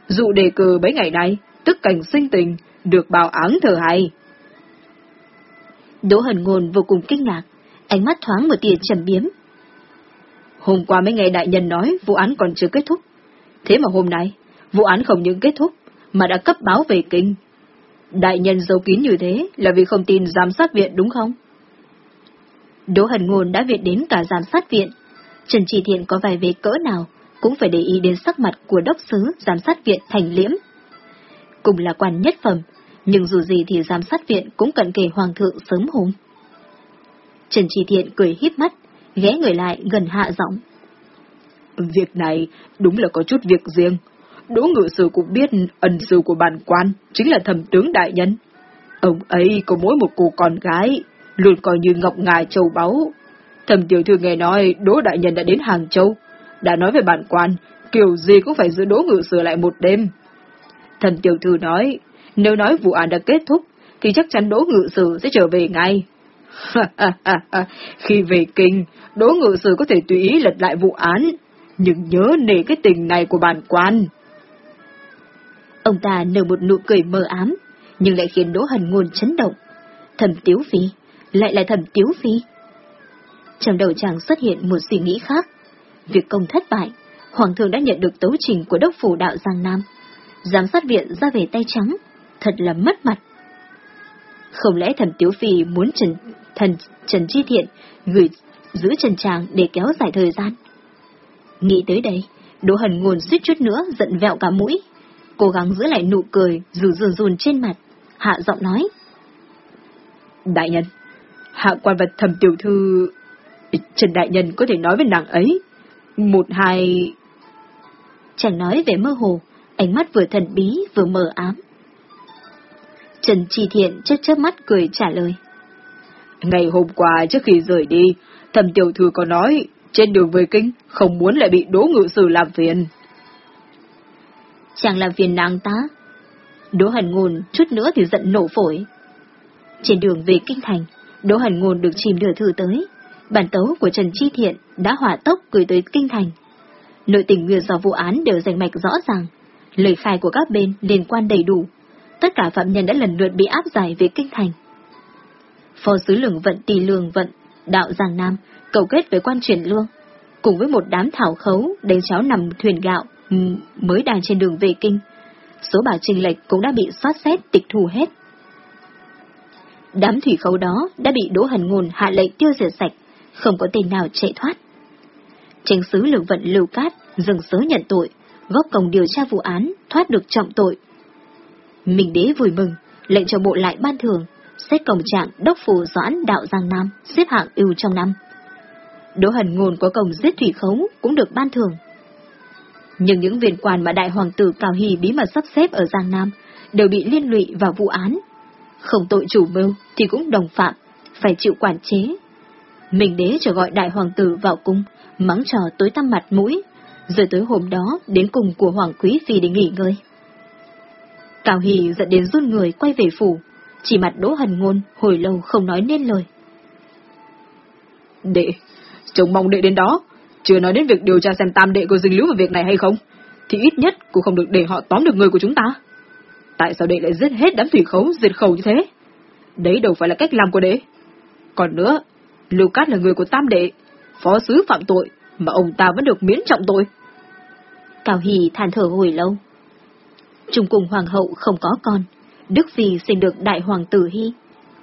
Dụ đề cử mấy ngày nay, tức cảnh sinh tình, được bảo án thờ hay. Đỗ Hần Ngôn vô cùng kinh ngạc, ánh mắt thoáng một tia trầm biếm. Hôm qua mấy ngày đại nhân nói vụ án còn chưa kết thúc. Thế mà hôm nay, vụ án không những kết thúc, mà đã cấp báo về kinh. Đại nhân giấu kín như thế là vì không tin giám sát viện đúng không? Đỗ Hần Ngôn đã viện đến cả giám sát viện. Trần Chỉ Thiện có vài về cỡ nào, cũng phải để ý đến sắc mặt của đốc sứ giám sát viện thành liễm cùng là quan nhất phẩm, nhưng dù gì thì giám sát viện cũng cận kề hoàng thượng sớm hôm. Trần Chỉ Thiện cười híp mắt, ghé người lại gần hạ giọng. Việc này đúng là có chút việc riêng. Đỗ ngự sử cũng biết ẩn sư của bản quan chính là thẩm tướng đại nhân. Ông ấy có mỗi một cô con gái, luôn coi như ngọc ngài châu báu. Thẩm tiểu thư nghe nói Đỗ đại nhân đã đến Hàng Châu, đã nói về bản quan, kiểu gì cũng phải giữ Đỗ ngự sử lại một đêm. Thẩm tiểu thư nói, nếu nói vụ án đã kết thúc, thì chắc chắn Đỗ Ngự Sử sẽ trở về ngay. Khi về kinh, Đỗ Ngự Sử có thể tùy ý lật lại vụ án, nhưng nhớ nể cái tình này của bản quan. Ông ta nở một nụ cười mờ ám, nhưng lại khiến Đỗ Hần Ngôn chấn động. Thầm Tiếu Phi, lại là thầm Tiếu Phi. Trong đầu chàng xuất hiện một suy nghĩ khác. Việc công thất bại, Hoàng thượng đã nhận được tấu trình của đốc phủ đạo Giang Nam giám sát viện ra về tay trắng, thật là mất mặt. Không lẽ thẩm Tiếu Phi muốn Trần, thần Trần Chi Thiện gửi giữ Trần Tràng để kéo dài thời gian? Nghĩ tới đây, Đỗ Hần nguồn suýt chút nữa giận vẹo cả mũi, cố gắng giữ lại nụ cười dù rùn rùn trên mặt, hạ giọng nói. Đại nhân, hạ quan vật thẩm tiểu thư... Trần Đại Nhân có thể nói với nàng ấy. Một hai... chàng nói về mơ hồ, ánh mắt vừa thần bí vừa mờ ám. Trần trì Thiện chớp chớp mắt cười trả lời. Ngày hôm qua trước khi rời đi, thầm tiểu thư có nói, trên đường về kinh, không muốn lại bị đỗ ngự sử làm phiền. Chẳng làm phiền nàng ta. Đỗ Hần Ngôn chút nữa thì giận nổ phổi. Trên đường về kinh thành, Đỗ Hần Ngôn được chìm đưa thư tới. Bản tấu của Trần Chi Thiện đã hỏa tốc gửi tới kinh thành. Nội tình nguyên do vụ án đều rành mạch rõ ràng, Lời khai của các bên liên quan đầy đủ. Tất cả phạm nhân đã lần lượt bị áp giải về kinh thành. Phó sứ lường vận tỳ lường vận, đạo Giang Nam, cầu kết với quan truyền lương, cùng với một đám thảo khấu đánh cháo nằm thuyền gạo Ừ, mới đang trên đường về kinh. Số bà trình lệch cũng đã bị soát xét tịch thu hết. Đám thủy khấu đó đã bị Đỗ Hần Ngôn hạ lệnh tiêu diệt sạch, không có tên nào chạy thoát. Tranh sứ lực vận lưu cát dừng sớ nhận tội, góp công điều tra vụ án, thoát được trọng tội. Mình đế vui mừng, lệnh cho bộ lại ban thưởng, xét công trạng đốc phủ doãn đạo Giang Nam, xếp hạng ưu trong năm. Đỗ Hần Ngôn có công giết thủy khấu cũng được ban thưởng. Nhưng những viên quan mà đại hoàng tử Cao Hy bí mật sắp xếp ở Giang Nam đều bị liên lụy vào vụ án. Không tội chủ mưu thì cũng đồng phạm, phải chịu quản chế. Mình đế trở gọi đại hoàng tử vào cung, mắng trò tối tăm mặt mũi, rồi tới hôm đó đến cùng của Hoàng Quý Phi để nghỉ ngơi. Cao Hy dẫn đến run người quay về phủ, chỉ mặt Đỗ Hần Ngôn hồi lâu không nói nên lời. Đệ, chồng mong đệ đến đó, chưa nói đến việc điều tra xem tam đệ có dính líu vào việc này hay không, thì ít nhất cũng không được để họ tóm được người của chúng ta. Tại sao đệ lại giết hết đám thủy khấu, diệt khẩu như thế? Đấy đâu phải là cách làm của đệ. Còn nữa, Lưu Cát là người của tam đệ, phó sứ phạm tội, mà ông ta vẫn được miễn trọng tội. Cao Hì than thở hồi lâu. Trung cùng hoàng hậu không có con, Đức Phi sinh được đại hoàng tử Hy,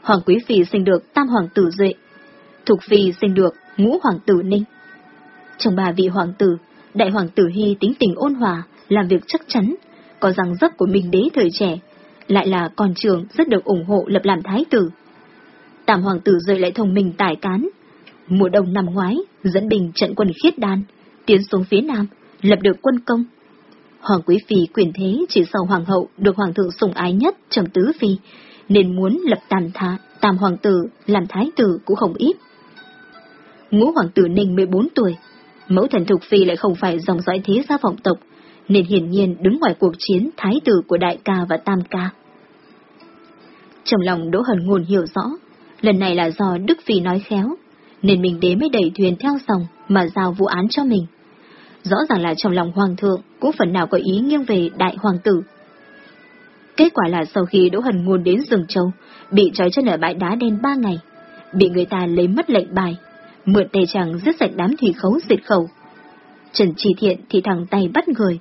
Hoàng Quý Phi sinh được tam hoàng tử Duệ, Thục Phi sinh được ngũ hoàng tử Ninh. Trong ba vị hoàng tử, đại hoàng tử Hy tính tình ôn hòa, làm việc chắc chắn, có răng dấp của mình đế thời trẻ, lại là con trường rất được ủng hộ lập làm thái tử. Tam hoàng tử rời lại thông minh tài cán, Mùa đông năm ngoái, dẫn bình trận quân khiết đan, tiến xuống phía nam, lập được quân công. Hoàng quý phi quyền thế chỉ sau hoàng hậu được hoàng thượng sủng ái nhất trầm tứ phi, nên muốn lập tam thá, tam hoàng tử làm thái tử cũng không ít. Ngũ hoàng tử Ninh 14 tuổi, mẫu thần thục phi lại không phải dòng dõi thế gia vọng tộc, nên hiển nhiên đứng ngoài cuộc chiến thái tử của đại ca và tam ca. Trong lòng Đỗ Hần Ngôn hiểu rõ, lần này là do Đức Phi nói khéo, nên mình đế mới đẩy thuyền theo dòng mà giao vụ án cho mình. Rõ ràng là trong lòng hoàng thượng cũng phần nào có ý nghiêng về đại hoàng tử. Kết quả là sau khi Đỗ Hần Ngôn đến rừng châu, bị trói chân ở bãi đá đen ba ngày, bị người ta lấy mất lệnh bài, mượn tề chàng giết sạch đám thủy khấu diệt khẩu. Trần Trì Thiện thì thẳng tay bắt người,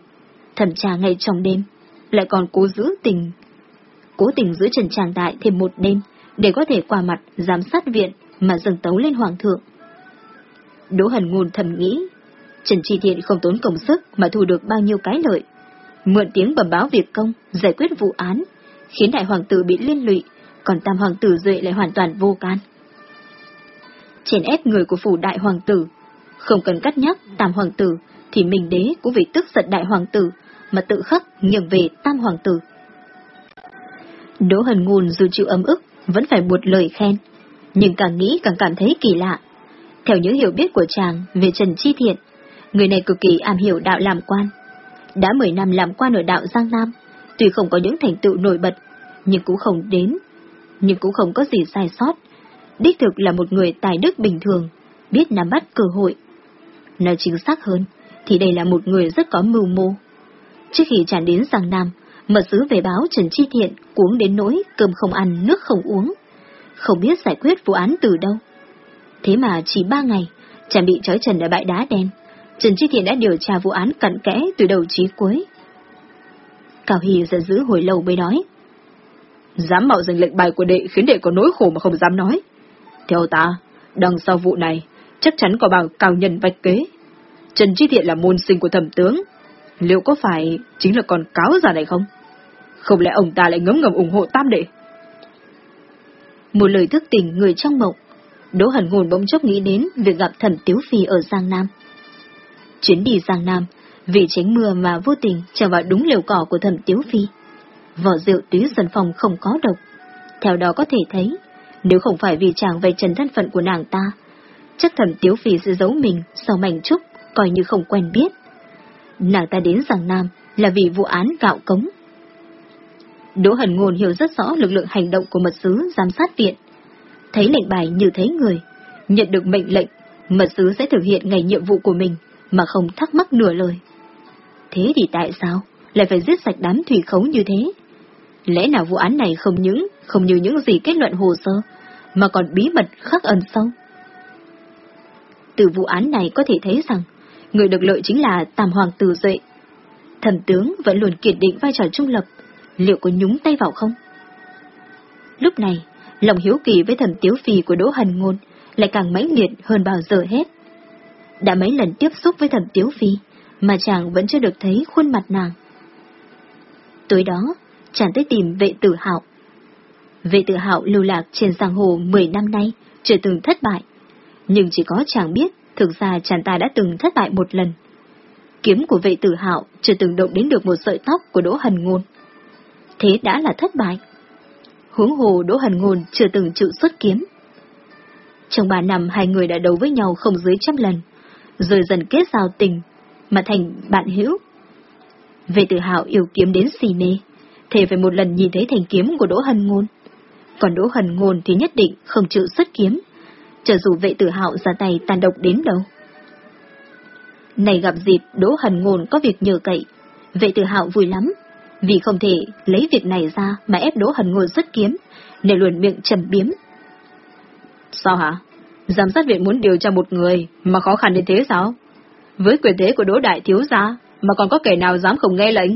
thẩm tra ngay trong đêm, lại còn cố giữ tình. Cố tình giữ Trần Tràng Đại thêm một đêm, để có thể qua mặt giám sát viện mà dâng tấu lên hoàng thượng. Đỗ Hần Ngôn thầm nghĩ, Trần Chi Thiện không tốn công sức mà thu được bao nhiêu cái lợi. Mượn tiếng bẩm báo việc công, giải quyết vụ án, khiến đại hoàng tử bị liên lụy, còn tam hoàng tử Duệ lại hoàn toàn vô can. Chèn ép người của phủ đại hoàng tử, không cần cắt nhắc tam hoàng tử, thì mình đế cũng vì tức giận đại hoàng tử, mà tự khắc nghiêng về tam hoàng tử. Đỗ Hần nguồn dù chịu ấm ức, vẫn phải buột lời khen, nhưng càng nghĩ càng cảm thấy kỳ lạ. Theo những hiểu biết của chàng về Trần Chi Thiện, người này cực kỳ am hiểu đạo làm quan. Đã 10 năm làm quan ở đạo Giang Nam, tuy không có những thành tựu nổi bật, nhưng cũng không đến, nhưng cũng không có gì sai sót. Đích thực là một người tài đức bình thường, biết nắm bắt cơ hội. Nói chính xác hơn, thì đây là một người rất có mưu mô. Trước khi chàng đến Giang Nam, mật sứ về báo Trần Chi Thiện cuống đến nỗi cơm không ăn, nước không uống, không biết giải quyết vụ án từ đâu. Thế mà chỉ ba ngày, chàng bị trói trần ở bãi đá đen. Trần Chi Thiện đã điều tra vụ án cặn kẽ từ đầu chí cuối. Cao hì giận dữ hồi lâu mới nói. Dám mạo danh lệnh bài của đệ khiến đệ có nỗi khổ mà không dám nói. Theo ta, đằng sau vụ này, chắc chắn có bảo cao nhân vạch kế. Trần Chi Thiện là môn sinh của thẩm tướng. Liệu có phải chính là con cáo già này không? Không lẽ ông ta lại ngấm ngầm ủng hộ tam đệ? Một lời thức tỉnh người trong mộng, Đỗ Hẳn Ngôn bỗng chốc nghĩ đến việc gặp thẩm Tiếu Phi ở Giang Nam. Chuyến đi Giang Nam, vì tránh mưa mà vô tình trèo vào đúng liều cỏ của thẩm Tiếu Phi. Vỏ rượu túy dần phòng không có độc. Theo đó có thể thấy, nếu không phải vì chàng vạch trần thân phận của nàng ta, chắc thầm Tiếu Phi sẽ giấu mình sau mảnh trúc, coi như không quen biết. Nàng ta đến Giang Nam là vì vụ án gạo cống. Đỗ Hần Ngôn hiểu rất rõ lực lượng hành động của mật sứ giám sát viện. Thấy lệnh bài như thấy người, nhận được mệnh lệnh, mật sứ sẽ thực hiện ngày nhiệm vụ của mình mà không thắc mắc nửa lời. Thế thì tại sao lại phải giết sạch đám thủy khấu như thế? Lẽ nào vụ án này không những, không như những gì kết luận hồ sơ, mà còn bí mật khắc ẩn sâu? Từ vụ án này có thể thấy rằng, người được lợi chính là Tam Hoàng Tử Duệ. Thần tướng vẫn luôn kiệt định vai trò trung lập, liệu có nhúng tay vào không? Lúc này, lòng hiếu kỳ với thẩm tiếu phi của Đỗ Hần Ngôn lại càng mãnh liệt hơn bao giờ hết. Đã mấy lần tiếp xúc với thẩm tiếu phi, mà chàng vẫn chưa được thấy khuôn mặt nàng. Tối đó, chàng tới tìm vệ tử hạo. Vệ tự hạo lưu lạc trên giang hồ 10 năm nay, chưa từng thất bại. Nhưng chỉ có chàng biết, thực ra chàng ta đã từng thất bại một lần. Kiếm của vệ tử hạo chưa từng động đến được một sợi tóc của Đỗ Hần Ngôn. Thế đã là thất bại. Huống hồ Đỗ Hần Ngôn chưa từng chịu xuất kiếm. Trong ba năm hai người đã đấu với nhau không dưới trăm lần, rồi dần kết giao tình, mà thành bạn hữu. Vệ tử hạo yêu kiếm đến xì mê, thề phải một lần nhìn thấy thành kiếm của Đỗ Hần Ngôn. Còn Đỗ Hần Ngôn thì nhất định không chịu xuất kiếm, cho dù vệ tử hạo ra tay tàn độc đến đâu. Này gặp dịp Đỗ Hần Ngôn có việc nhờ cậy, vệ tử hạo vui lắm, vì không thể lấy việc này ra mà ép Đỗ Hần Ngôn xuất kiếm, nên luồn miệng trầm biếm. Sao hả? Giám sát viện muốn điều tra một người mà khó khăn đến thế sao? Với quyền thế của Đỗ Đại Thiếu Gia mà còn có kẻ nào dám không nghe lệnh?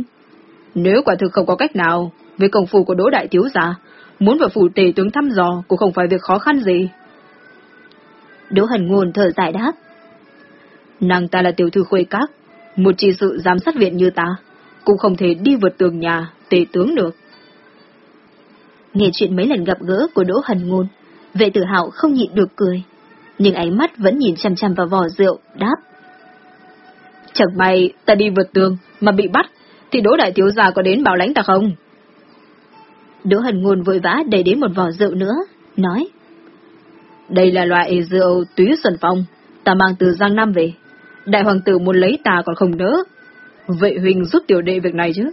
Nếu quả thực không có cách nào, với công phu của Đỗ Đại Thiếu Gia, muốn vào phủ tề tướng thăm dò cũng không phải việc khó khăn gì. Đỗ Hần Ngôn thở giải đáp. Nàng ta là tiểu thư khuê các, một trị sự giám sát viện như ta, cũng không thể đi vượt tường nhà, tề tướng được. Nghe chuyện mấy lần gặp gỡ của Đỗ Hần Ngôn, vệ tử hạo không nhịn được cười, nhưng ánh mắt vẫn nhìn chăm chăm vào vò rượu, đáp. Chẳng may ta đi vượt tường mà bị bắt, thì Đỗ Đại Thiếu Gia có đến bảo lãnh ta không? Đỗ Hần Ngôn vội vã đầy đến một vỏ rượu nữa, nói. Đây là loại rượu túy xuân phong, ta mang từ Giang Nam về. Đại hoàng tử muốn lấy ta còn không đỡ. Vệ huynh giúp tiểu đệ việc này chứ.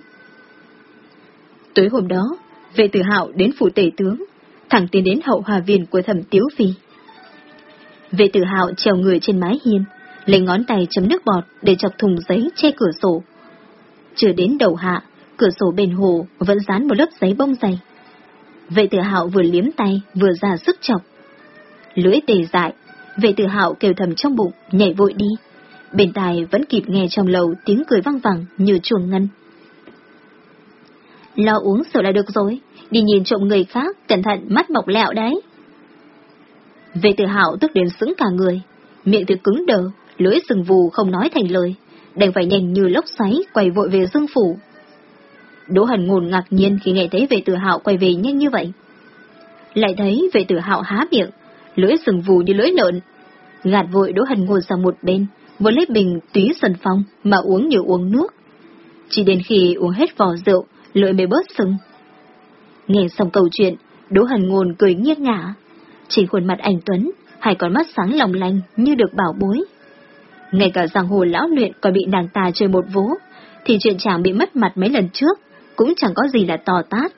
Tối hôm đó, vệ tử hạo đến phủ tể tướng, thẳng tiến đến hậu hòa viên của thẩm tiếu phi. Vệ tử hạo trèo người trên mái hiên, lấy ngón tay chấm nước bọt để chọc thùng giấy che cửa sổ. Chưa đến đầu hạ, cửa sổ bên hồ vẫn dán một lớp giấy bông dày. Vệ tử hạo vừa liếm tay vừa ra sức chọc. Lưỡi tề dại, vệ tử hạo kêu thầm trong bụng, nhảy vội đi. Bên tai vẫn kịp nghe trong lầu tiếng cười văng vẳng như chuồng ngân. Lo uống sợ là được rồi, đi nhìn trộm người khác, cẩn thận mắt mọc lẹo đấy. Vệ tử hạo tức đến sững cả người, miệng thì cứng đờ, lưỡi sừng vù không nói thành lời, đành phải nhanh như lốc xoáy quay vội về dương phủ. Đỗ Hần Ngôn ngạc nhiên khi nghe thấy vệ tử hạo quay về nhanh như vậy. Lại thấy vệ tử hạo há miệng, lưỡi sừng vù như lưỡi lợn. Gạt vội Đỗ Hần Ngôn sang một bên, vừa lấy bình túy sần phong mà uống như uống nước. Chỉ đến khi uống hết vò rượu, lưỡi mới bớt sừng. Nghe xong câu chuyện, Đỗ Hần Ngôn cười nghiêng ngả. Trên khuôn mặt anh Tuấn, hai con mắt sáng lòng lanh như được bảo bối. Ngay cả giang hồ lão luyện còn bị nàng ta chơi một vố, thì chuyện chàng bị mất mặt mấy lần trước, cũng chẳng có gì là to tát.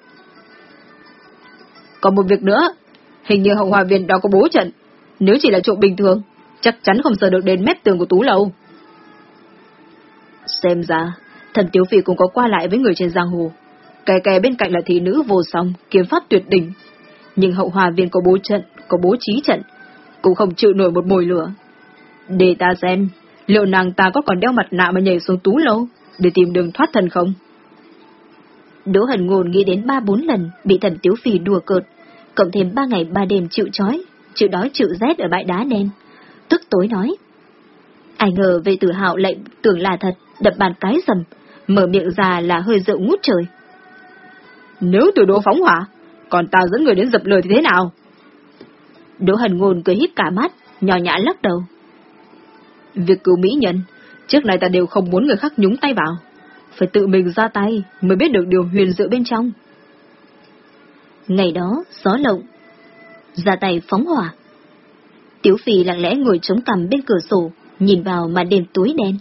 Còn một việc nữa, hình như hậu hòa viên đó có bố trận, nếu chỉ là trộm bình thường, chắc chắn không sờ được đến mép tường của tú lầu. Xem ra, thần Tiếu Phi cũng có qua lại với người trên giang hồ. Kè kè bên cạnh là thị nữ vô song, kiếm pháp tuyệt đỉnh. Nhưng hậu hòa viên có bố trận, có bố trí trận, cũng không chịu nổi một mồi lửa. Để ta xem, liệu nàng ta có còn đeo mặt nạ mà nhảy xuống tú lâu, để tìm đường thoát thân không? Đỗ Hần Ngôn nghĩ đến ba bốn lần bị thần Tiếu Phi đùa cợt, cộng thêm ba ngày ba đêm chịu chói, chịu đói chịu rét ở bãi đá đen. Tức tối nói. Ai ngờ về tử hạo lại tưởng là thật, đập bàn cái rầm, mở miệng ra là hơi rượu ngút trời. Nếu từ đỗ phóng hỏa, còn ta dẫn người đến dập lời thì thế nào? Đỗ Hần Ngôn cười híp cả mắt, nhỏ nhã lắc đầu. Việc cứu mỹ nhân, trước này ta đều không muốn người khác nhúng tay vào. Phải tự mình ra tay mới biết được điều huyền diệu bên trong. Ngày đó, gió lộng. Ra tay phóng hỏa. tiểu Phi lặng lẽ ngồi chống cằm bên cửa sổ, nhìn vào màn đêm tối đen.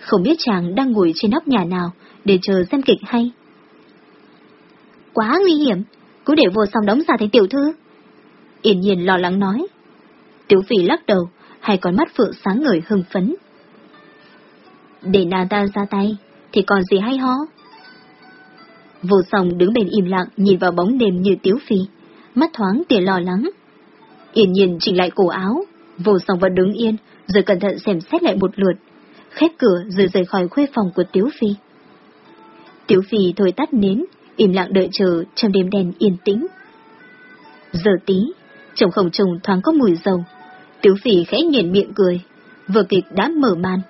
Không biết chàng đang ngồi trên nóc nhà nào để chờ xem kịch hay. Quá nguy hiểm, cứ để vô song đóng ra thành tiểu thư. Yên nhiên lo lắng nói. tiểu Phi lắc đầu, hai con mắt phượng sáng ngời hưng phấn. Để nàng ta ra tay, thì còn gì hay ho? Vô song đứng bên im lặng nhìn vào bóng đêm như tiếu phi, mắt thoáng tia lo lắng. Yên nhiên chỉnh lại cổ áo, vô song vẫn đứng yên, rồi cẩn thận xem xét lại một lượt, khép cửa rồi rời khỏi khuê phòng của tiếu phi. Tiếu phi thôi tắt nến, im lặng đợi chờ trong đêm đen yên tĩnh. Giờ tí, trong không trùng thoáng có mùi dầu, tiếu phi khẽ nghiền miệng cười, vừa kịch đã mở màn.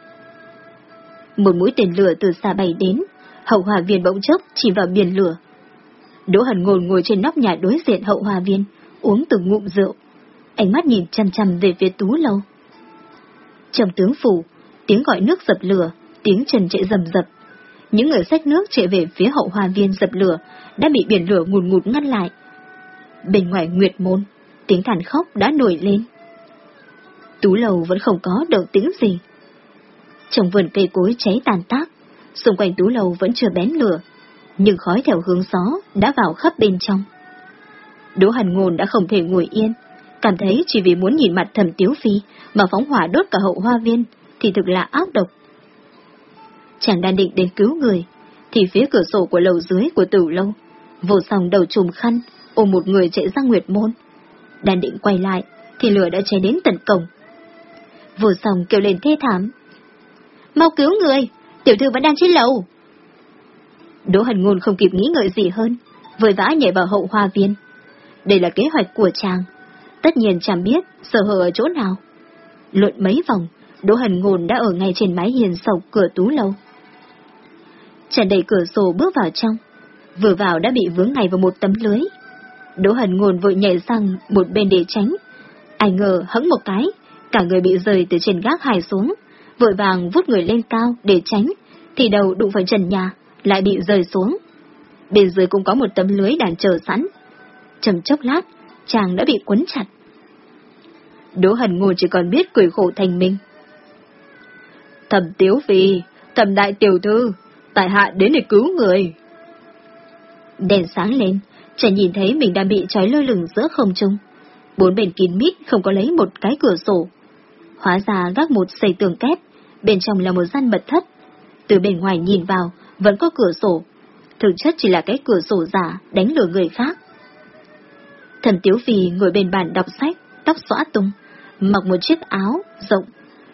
Một mũi tên lửa từ xa bay đến, hậu hòa viên bỗng chốc chỉ vào biển lửa. Đỗ Hần Ngôn ngồi trên nóc nhà đối diện hậu hòa viên, uống từng ngụm rượu. Ánh mắt nhìn chăm chăm về phía tú lâu. Trong tướng phủ, tiếng gọi nước dập lửa, tiếng trần chạy rầm rập. Những người xách nước chạy về phía hậu hòa viên dập lửa, đã bị biển lửa ngùn ngụt ngăn lại. Bên ngoài Nguyệt Môn, tiếng thản khóc đã nổi lên. Tú lầu vẫn không có động tĩnh gì. Trong vườn cây cối cháy tàn tác, xung quanh tú lầu vẫn chưa bén lửa, nhưng khói theo hướng gió đã vào khắp bên trong. Đỗ Hàn Ngôn đã không thể ngồi yên, cảm thấy chỉ vì muốn nhìn mặt thẩm tiếu phi mà phóng hỏa đốt cả hậu hoa viên thì thực là ác độc. Chàng đang định đến cứu người, thì phía cửa sổ của lầu dưới của tử lâu, vô song đầu trùm khăn, ôm một người chạy ra nguyệt môn. Đang định quay lại, thì lửa đã cháy đến tận cổng. Vô song kêu lên thê thảm. Mau cứu người, tiểu thư vẫn đang trên lầu. Đỗ Hần Ngôn không kịp nghĩ ngợi gì hơn, vội vã nhảy vào hậu hoa viên. Đây là kế hoạch của chàng. Tất nhiên chàng biết sở hở ở chỗ nào. Lượn mấy vòng, Đỗ Hần Ngôn đã ở ngay trên mái hiền sọc cửa tú lâu. Chàng đẩy cửa sổ bước vào trong. Vừa vào đã bị vướng ngay vào một tấm lưới. Đỗ Hần Ngôn vội nhảy sang một bên để tránh. Ai ngờ hững một cái, cả người bị rời từ trên gác hài xuống, vội vàng vút người lên cao để tránh, thì đầu đụng phải trần nhà, lại bị rơi xuống. Bên dưới cũng có một tấm lưới đang chờ sẵn. Chầm chốc lát, chàng đã bị quấn chặt. Đỗ Hần Ngôn chỉ còn biết cười khổ thành mình. Thầm Tiếu Phi, thầm đại tiểu thư, tại hạ đến để cứu người. Đèn sáng lên, chàng nhìn thấy mình đang bị trói lơ lửng giữa không trung. Bốn bên kín mít không có lấy một cái cửa sổ. Hóa ra gác một xây tường kép, bên trong là một gian mật thất. Từ bên ngoài nhìn vào, vẫn có cửa sổ. Thực chất chỉ là cái cửa sổ giả đánh lừa người khác. Thần Tiếu Phi ngồi bên bàn đọc sách, tóc xõa tung, mặc một chiếc áo rộng,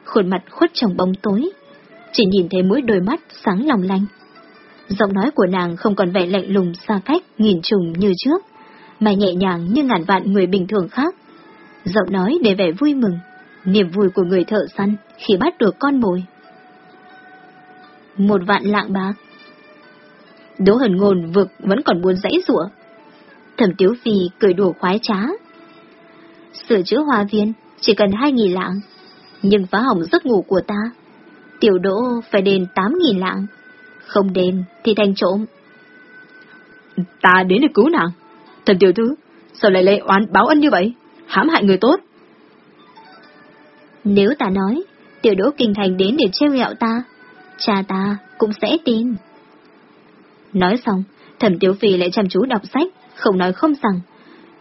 khuôn mặt khuất trong bóng tối. Chỉ nhìn thấy mỗi đôi mắt sáng lòng lanh. Giọng nói của nàng không còn vẻ lạnh lùng xa cách, nghìn trùng như trước, mà nhẹ nhàng như ngàn vạn người bình thường khác. Giọng nói để vẻ vui mừng, niềm vui của người thợ săn khi bắt được con mồi. Một vạn lạng bạc. Đỗ hần ngôn vực vẫn còn buồn dãy rủa Thẩm Tiếu Phi cười đùa khoái trá. Sửa chữa hoa viên chỉ cần hai nghìn lạng, nhưng phá hỏng giấc ngủ của ta. Tiểu đỗ phải đền tám nghìn lạng, không đền thì thành trộm. Ta đến để cứu nàng. Thẩm tiểu thư, sao lại lấy oán báo ân như vậy? Hãm hại người tốt. Nếu ta nói, tiểu đỗ kinh thành đến để treo gẹo ta, cha ta cũng sẽ tin. Nói xong, thẩm tiểu phi lại chăm chú đọc sách, không nói không rằng.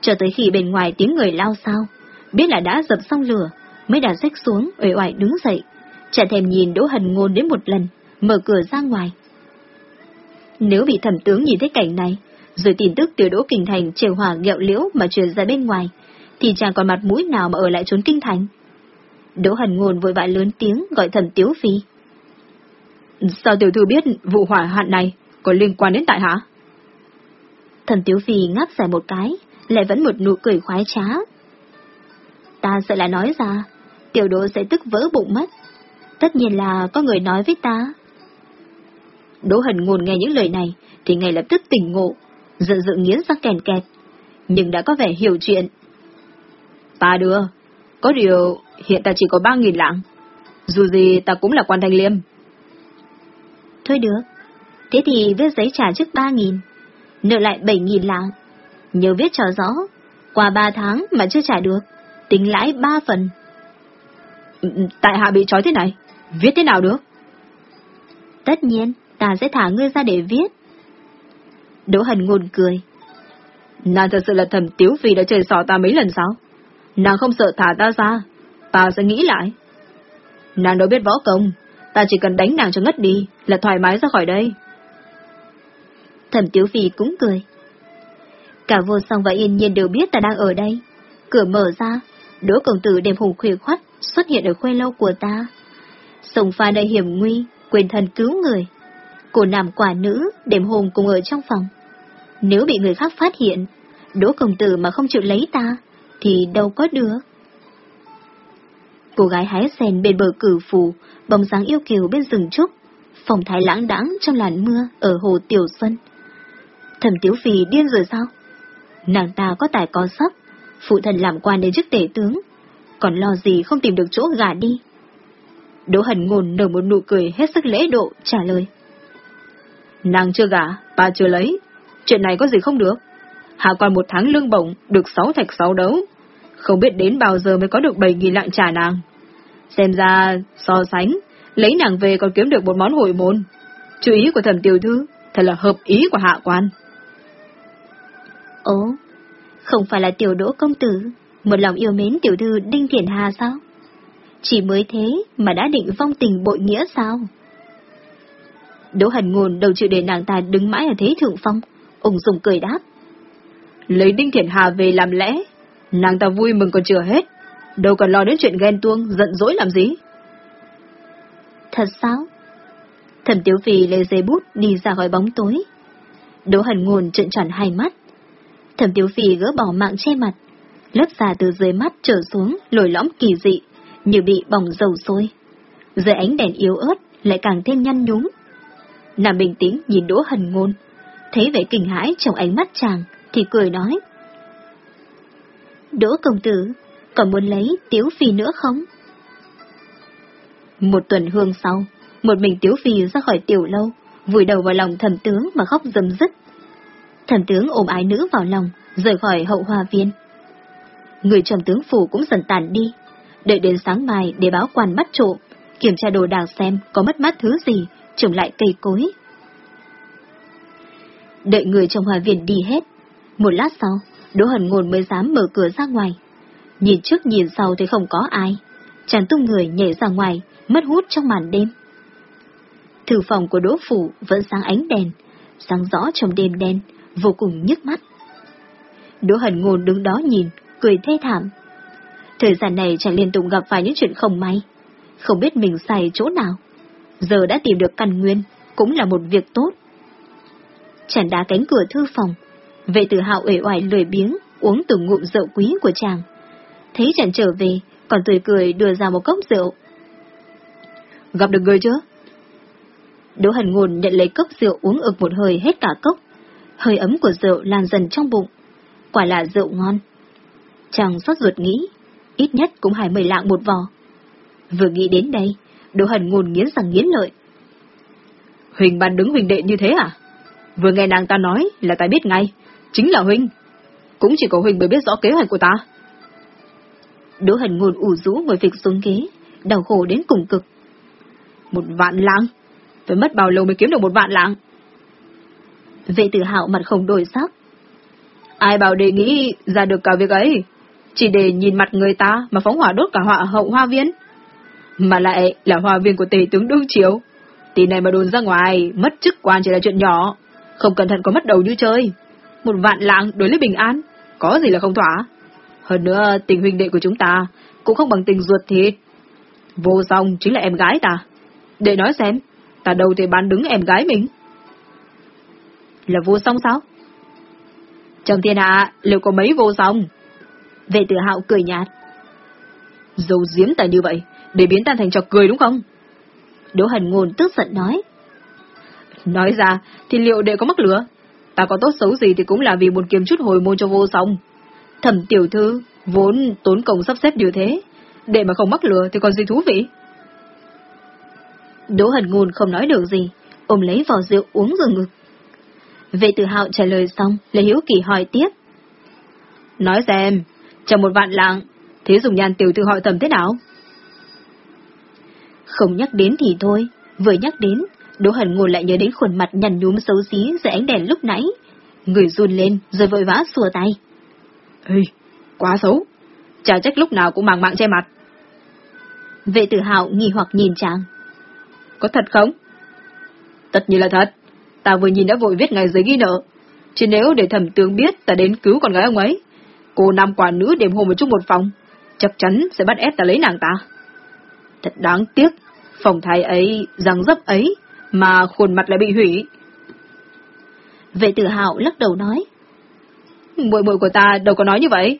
Cho tới khi bên ngoài tiếng người lao sao, biết là đã dập xong lửa, mới đặt sách xuống, uể oải đứng dậy. Chả thèm nhìn Đỗ Hần Ngôn đến một lần, mở cửa ra ngoài. Nếu bị thẩm tướng nhìn thấy cảnh này, rồi tin tức tiểu Đỗ Kinh Thành trều hỏa gẹo liễu mà truyền ra bên ngoài, thì chẳng còn mặt mũi nào mà ở lại trốn Kinh Thành. Đỗ Hần Ngôn vội vã lớn tiếng gọi thẩm Tiếu Phi. Sao tiểu thư biết vụ hỏa hạn này có liên quan đến tại hạ? Thần Tiếu Phi ngáp dài một cái, lại vẫn một nụ cười khoái trá. Ta sợ là nói ra, tiểu đỗ sẽ tức vỡ bụng mất. Tất nhiên là có người nói với ta. Đỗ Hần ngôn nghe những lời này, thì ngay lập tức tỉnh ngộ, giận dữ nghiến ra kèn kẹt, nhưng đã có vẻ hiểu chuyện. Ta đưa, có điều hiện ta chỉ có ba nghìn lạng, dù gì ta cũng là quan thanh liêm. Thôi được, thế thì viết giấy trả trước ba nghìn, nợ lại 7.000 lạng. Nhớ viết cho rõ, qua 3 tháng mà chưa trả được, tính lãi 3 phần. Ừ, ừ, tại hạ bị trói thế này, viết thế nào được? Tất nhiên, ta sẽ thả ngươi ra để viết. Đỗ Hần ngôn cười. Nàng thật sự là thầm tiếu phi đã chơi xỏ ta mấy lần sao? Nàng không sợ thả ta ra, ta sẽ nghĩ lại. Nàng đâu biết võ công, ta chỉ cần đánh nàng cho ngất đi là thoải mái ra khỏi đây. Thẩm Tiếu Phi cũng cười. Cả vô song và yên nhiên đều biết ta đang ở đây. Cửa mở ra, đỗ công tử đêm hùng khuya khoắt xuất hiện ở khuê lâu của ta. Sông pha đầy hiểm nguy, quyền thần cứu người. Cô nam quả nữ, đêm hùng cùng ở trong phòng. Nếu bị người khác phát hiện, đỗ công tử mà không chịu lấy ta, thì đâu có được. Cô gái hái sen bên bờ cử phủ, bóng dáng yêu kiều bên rừng trúc, phòng thái lãng đãng trong làn mưa ở hồ Tiểu Xuân. Thẩm Tiếu Phi điên rồi sao? Nàng ta có tài có sắc, phụ thần làm quan đến chức tể tướng, còn lo gì không tìm được chỗ gả đi. Đỗ Hần Ngôn nở một nụ cười hết sức lễ độ, trả lời. Nàng chưa gả, ta chưa lấy, chuyện này có gì không được. Hạ quan một tháng lương bổng, được sáu thạch sáu đấu, không biết đến bao giờ mới có được bảy nghìn lạng trả nàng. Xem ra, so sánh, lấy nàng về còn kiếm được một món hồi môn. Chú ý của thẩm tiểu thư, thật là hợp ý của hạ quan. Ồ, không phải là tiểu đỗ công tử, một lòng yêu mến tiểu thư Đinh Thiển Hà sao? Chỉ mới thế mà đã định vong tình bội nghĩa sao? Đỗ hần ngôn đầu chịu để nàng ta đứng mãi ở thế thượng phong, ung dung cười đáp. Lấy Đinh Thiển Hà về làm lẽ, nàng ta vui mừng còn chưa hết, đâu còn lo đến chuyện ghen tuông, giận dỗi làm gì. Thật sao? Thẩm Tiếu Phi lấy giấy bút đi ra khỏi bóng tối. Đỗ hần ngôn trợn tròn hai mắt. Thẩm Tiếu Phi gỡ bỏ mạng che mặt, lớp da từ dưới mắt trở xuống lồi lõm kỳ dị, như bị bỏng dầu sôi. Dưới ánh đèn yếu ớt lại càng thêm nhăn nhúm. Nàng bình tĩnh nhìn Đỗ Hần Ngôn, thấy vẻ kinh hãi trong ánh mắt chàng, thì cười nói. Đỗ công tử, còn muốn lấy Tiếu Phi nữa không? Một tuần hương sau, một mình Tiếu Phi ra khỏi tiểu lâu, vùi đầu vào lòng thần tướng mà khóc dầm dứt. Thần tướng ôm ái nữ vào lòng, rời khỏi hậu hoa viên. Người chồng tướng phủ cũng dần tàn đi, đợi đến sáng mai để báo quan bắt trộm, kiểm tra đồ đạc xem có mất mát thứ gì, trồng lại cây cối. Đợi người trong hoa viên đi hết, một lát sau, Đỗ Hần Ngôn mới dám mở cửa ra ngoài. Nhìn trước nhìn sau thì không có ai, chàng tung người nhảy ra ngoài, mất hút trong màn đêm. Thư phòng của Đỗ Phủ vẫn sáng ánh đèn, sáng rõ trong đêm đen, vô cùng nhức mắt. Đỗ Hần Ngôn đứng đó nhìn, cười thê thảm. Thời gian này chàng liên tục gặp phải những chuyện không may, không biết mình sai chỗ nào. Giờ đã tìm được căn nguyên, cũng là một việc tốt. Chàng đá cánh cửa thư phòng, vệ tử hạo uể oải lười biếng, uống từng ngụm rượu quý của chàng. Thấy chàng trở về, còn tươi cười đưa ra một cốc rượu. Gặp được người chưa? Đỗ Hần Ngôn nhận lấy cốc rượu uống ực một hơi hết cả cốc. Hơi ấm của rượu lan dần trong bụng. Quả là rượu ngon. Chàng xót ruột nghĩ, ít nhất cũng hai mươi lạng một vò. Vừa nghĩ đến đây, Đỗ Hần Ngôn nghiến răng nghiến lợi. Huỳnh bàn đứng huỳnh đệ như thế à? Vừa nghe nàng ta nói là ta biết ngay, chính là Huỳnh. Cũng chỉ có Huỳnh mới biết rõ kế hoạch của ta. Đỗ Hần Ngôn ủ rũ ngồi phịch xuống ghế, đau khổ đến cùng cực. Một vạn lạng? Phải mất bao lâu mới kiếm được một vạn lạng? Vệ tử hạo mặt không đổi sắc. Ai bảo đề nghĩ ra được cả việc ấy? Chỉ để nhìn mặt người ta mà phóng hỏa đốt cả họa hậu hoa viên. Mà lại là hoa viên của tề tướng đương chiếu tỷ này mà đồn ra ngoài, mất chức quan chỉ là chuyện nhỏ. Không cẩn thận có mất đầu như chơi. Một vạn lạng đối lấy bình an, có gì là không thỏa. Hơn nữa, tình huynh đệ của chúng ta cũng không bằng tình ruột thịt. Vô song chính là em gái ta. Để nói xem, ta đâu thể bán đứng em gái mình. Là vô song sao? Trong thiên hạ, liệu có mấy vô song? Vệ tử hạo cười nhạt. Dầu diếm ta như vậy, để biến ta thành trò cười đúng không? Đỗ Hần Ngôn tức giận nói. Nói ra, thì liệu đệ có mắc lửa? Ta có tốt xấu gì thì cũng là vì muốn kiếm chút hồi môn cho vô song. Thẩm tiểu thư, vốn tốn công sắp xếp như thế. để mà không mắc lừa thì còn gì thú vị? Đỗ Hần Ngôn không nói được gì, ôm lấy vỏ rượu uống rồi ngực. Vệ tử hạo trả lời xong, lấy hiếu kỳ hỏi tiếp. Nói xem, trong một vạn lạng, thế dùng nhàn tiểu thư hỏi tầm thế nào? Không nhắc đến thì thôi, vừa nhắc đến, Đỗ Hần Ngôn lại nhớ đến khuôn mặt nhằn nhúm xấu xí dưới ánh đèn lúc nãy. Người run lên, rồi vội vã xua tay. Ê, quá xấu. Chả trách lúc nào cũng mang mạng che mặt. Vệ tử hạo nghi hoặc nhìn chàng. Có thật không? Tất nhiên là thật. Ta vừa nhìn đã vội viết ngày giấy ghi nợ. Chứ nếu để thẩm tướng biết ta đến cứu con gái ông ấy, cô nam quả nữ đêm hôm ở chung một phòng, chắc chắn sẽ bắt ép ta lấy nàng ta. Thật đáng tiếc, phòng thái ấy, răng dấp ấy, mà khuôn mặt lại bị hủy. Vệ tử hạo lắc đầu nói. Muội muội của ta đâu có nói như vậy.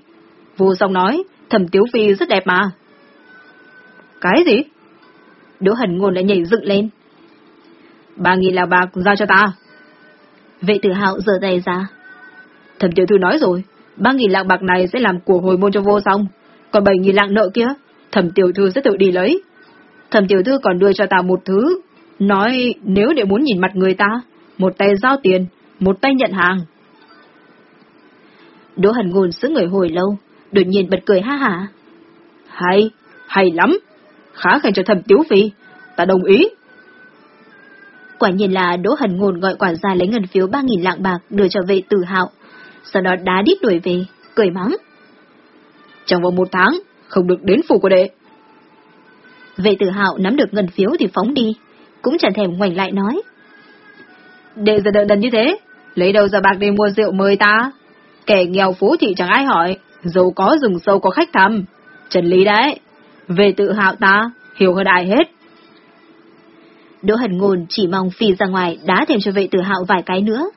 Vô song nói, thẩm tiếu phi rất đẹp mà. Cái gì? Đỗ hần ngôn lại nhảy dựng lên. ba nghìn lạng bạc giao cho ta. Vệ tử hạo giơ tay ra. Thẩm tiểu thư nói rồi, ba nghìn lạng bạc này sẽ làm của hồi môn cho vô song, còn bảy nghìn lạng nợ kia, thẩm tiểu thư sẽ tự đi lấy. Thẩm tiểu thư còn đưa cho ta một thứ, nói nếu để muốn nhìn mặt người ta, một tay giao tiền, một tay nhận hàng. Đỗ Hần Ngôn giữ người hồi lâu, đột nhiên bật cười ha hả. Hay, hay lắm, khá khen cho thầm tiếu phi, ta đồng ý. Quả nhiên là Đỗ Hần Ngôn gọi quản gia lấy ngân phiếu 3.000 lạng bạc đưa cho vệ tử hạo, sau đó đá đít đuổi về, cười mắng. Trong vòng một tháng, không được đến phủ của đệ. Vệ tử hạo nắm được ngân phiếu thì phóng đi, cũng chẳng thèm ngoảnh lại nói. Đệ giờ đợi đần như thế, lấy đâu ra bạc để mua rượu mời ta? Kẻ nghèo phố thị chẳng ai hỏi, dù có rừng sâu có khách thăm. Trần lý đấy, về tự hào ta, hiểu hơn ai hết. Đỗ Hần Ngôn chỉ mong phi ra ngoài đá thêm cho vệ tử hạo vài cái nữa.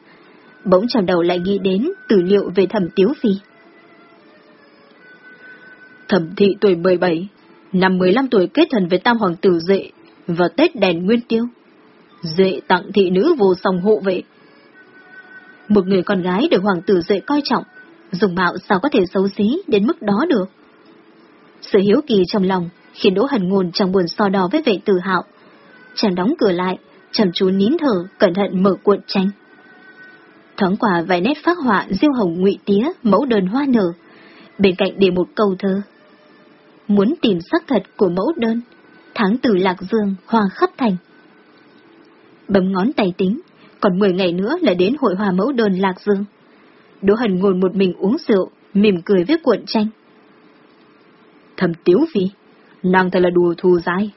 Bỗng trầm đầu lại nghĩ đến tử liệu về thẩm tiếu phi. Thẩm thị tuổi 17, năm 15 tuổi kết thần với tam hoàng tử dệ vào Tết đèn nguyên tiêu. Dệ tặng thị nữ vô song hộ vệ. Một người con gái được hoàng tử dậy coi trọng, dùng mạo sao có thể xấu xí đến mức đó được. Sự hiếu kỳ trong lòng khiến Đỗ Hần Ngôn chẳng buồn so đo với vệ tử hạo. Chàng đóng cửa lại, chầm chú nín thở, cẩn thận mở cuộn tranh. Thoáng qua vài nét phác họa diêu hồng ngụy tía, mẫu đơn hoa nở, bên cạnh để một câu thơ. Muốn tìm sắc thật của mẫu đơn, tháng từ Lạc Dương, hoa khắp thành. Bấm ngón tay tính, còn 10 ngày nữa là đến hội hòa mẫu đơn Lạc Dương. Đỗ Hần ngồi một mình uống rượu, mỉm cười với cuộn tranh. Thầm tiếu phi, nàng thật là đùa thù dai.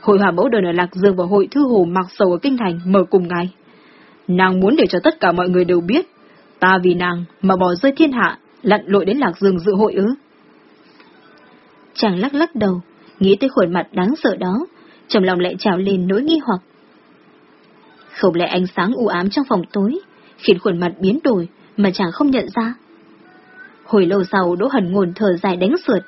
Hội hòa mẫu đơn ở Lạc Dương và hội thư hồ mặc sầu ở Kinh Thành mở cùng ngày. Nàng muốn để cho tất cả mọi người đều biết, ta vì nàng mà bỏ rơi thiên hạ, lặn lội đến Lạc Dương dự hội ư. Chàng lắc lắc đầu, nghĩ tới khuôn mặt đáng sợ đó, trong lòng lại trào lên nỗi nghi hoặc. Không lẽ ánh sáng u ám trong phòng tối, khiến khuôn mặt biến đổi mà chàng không nhận ra. Hồi lâu sau Đỗ Hần Ngôn thở dài đánh sượt,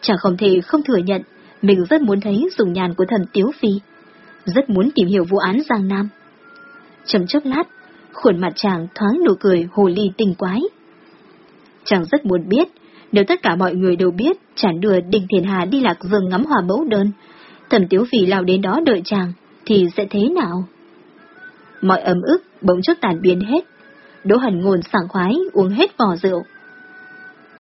chàng không thể không thừa nhận mình rất muốn thấy dùng nhàn của thần Tiếu Phi, rất muốn tìm hiểu vụ án Giang Nam. Chầm chốc lát, khuôn mặt chàng thoáng nụ cười hồ ly tinh quái. Chàng rất muốn biết, nếu tất cả mọi người đều biết chàng đưa Đinh Thiền Hà đi lạc dương ngắm hòa mẫu đơn, thẩm Tiếu Phi lao đến đó đợi chàng, thì sẽ thế nào? Mọi ấm ức bỗng chốc tàn biến hết. Đỗ Hần Ngôn sảng khoái uống hết vỏ rượu,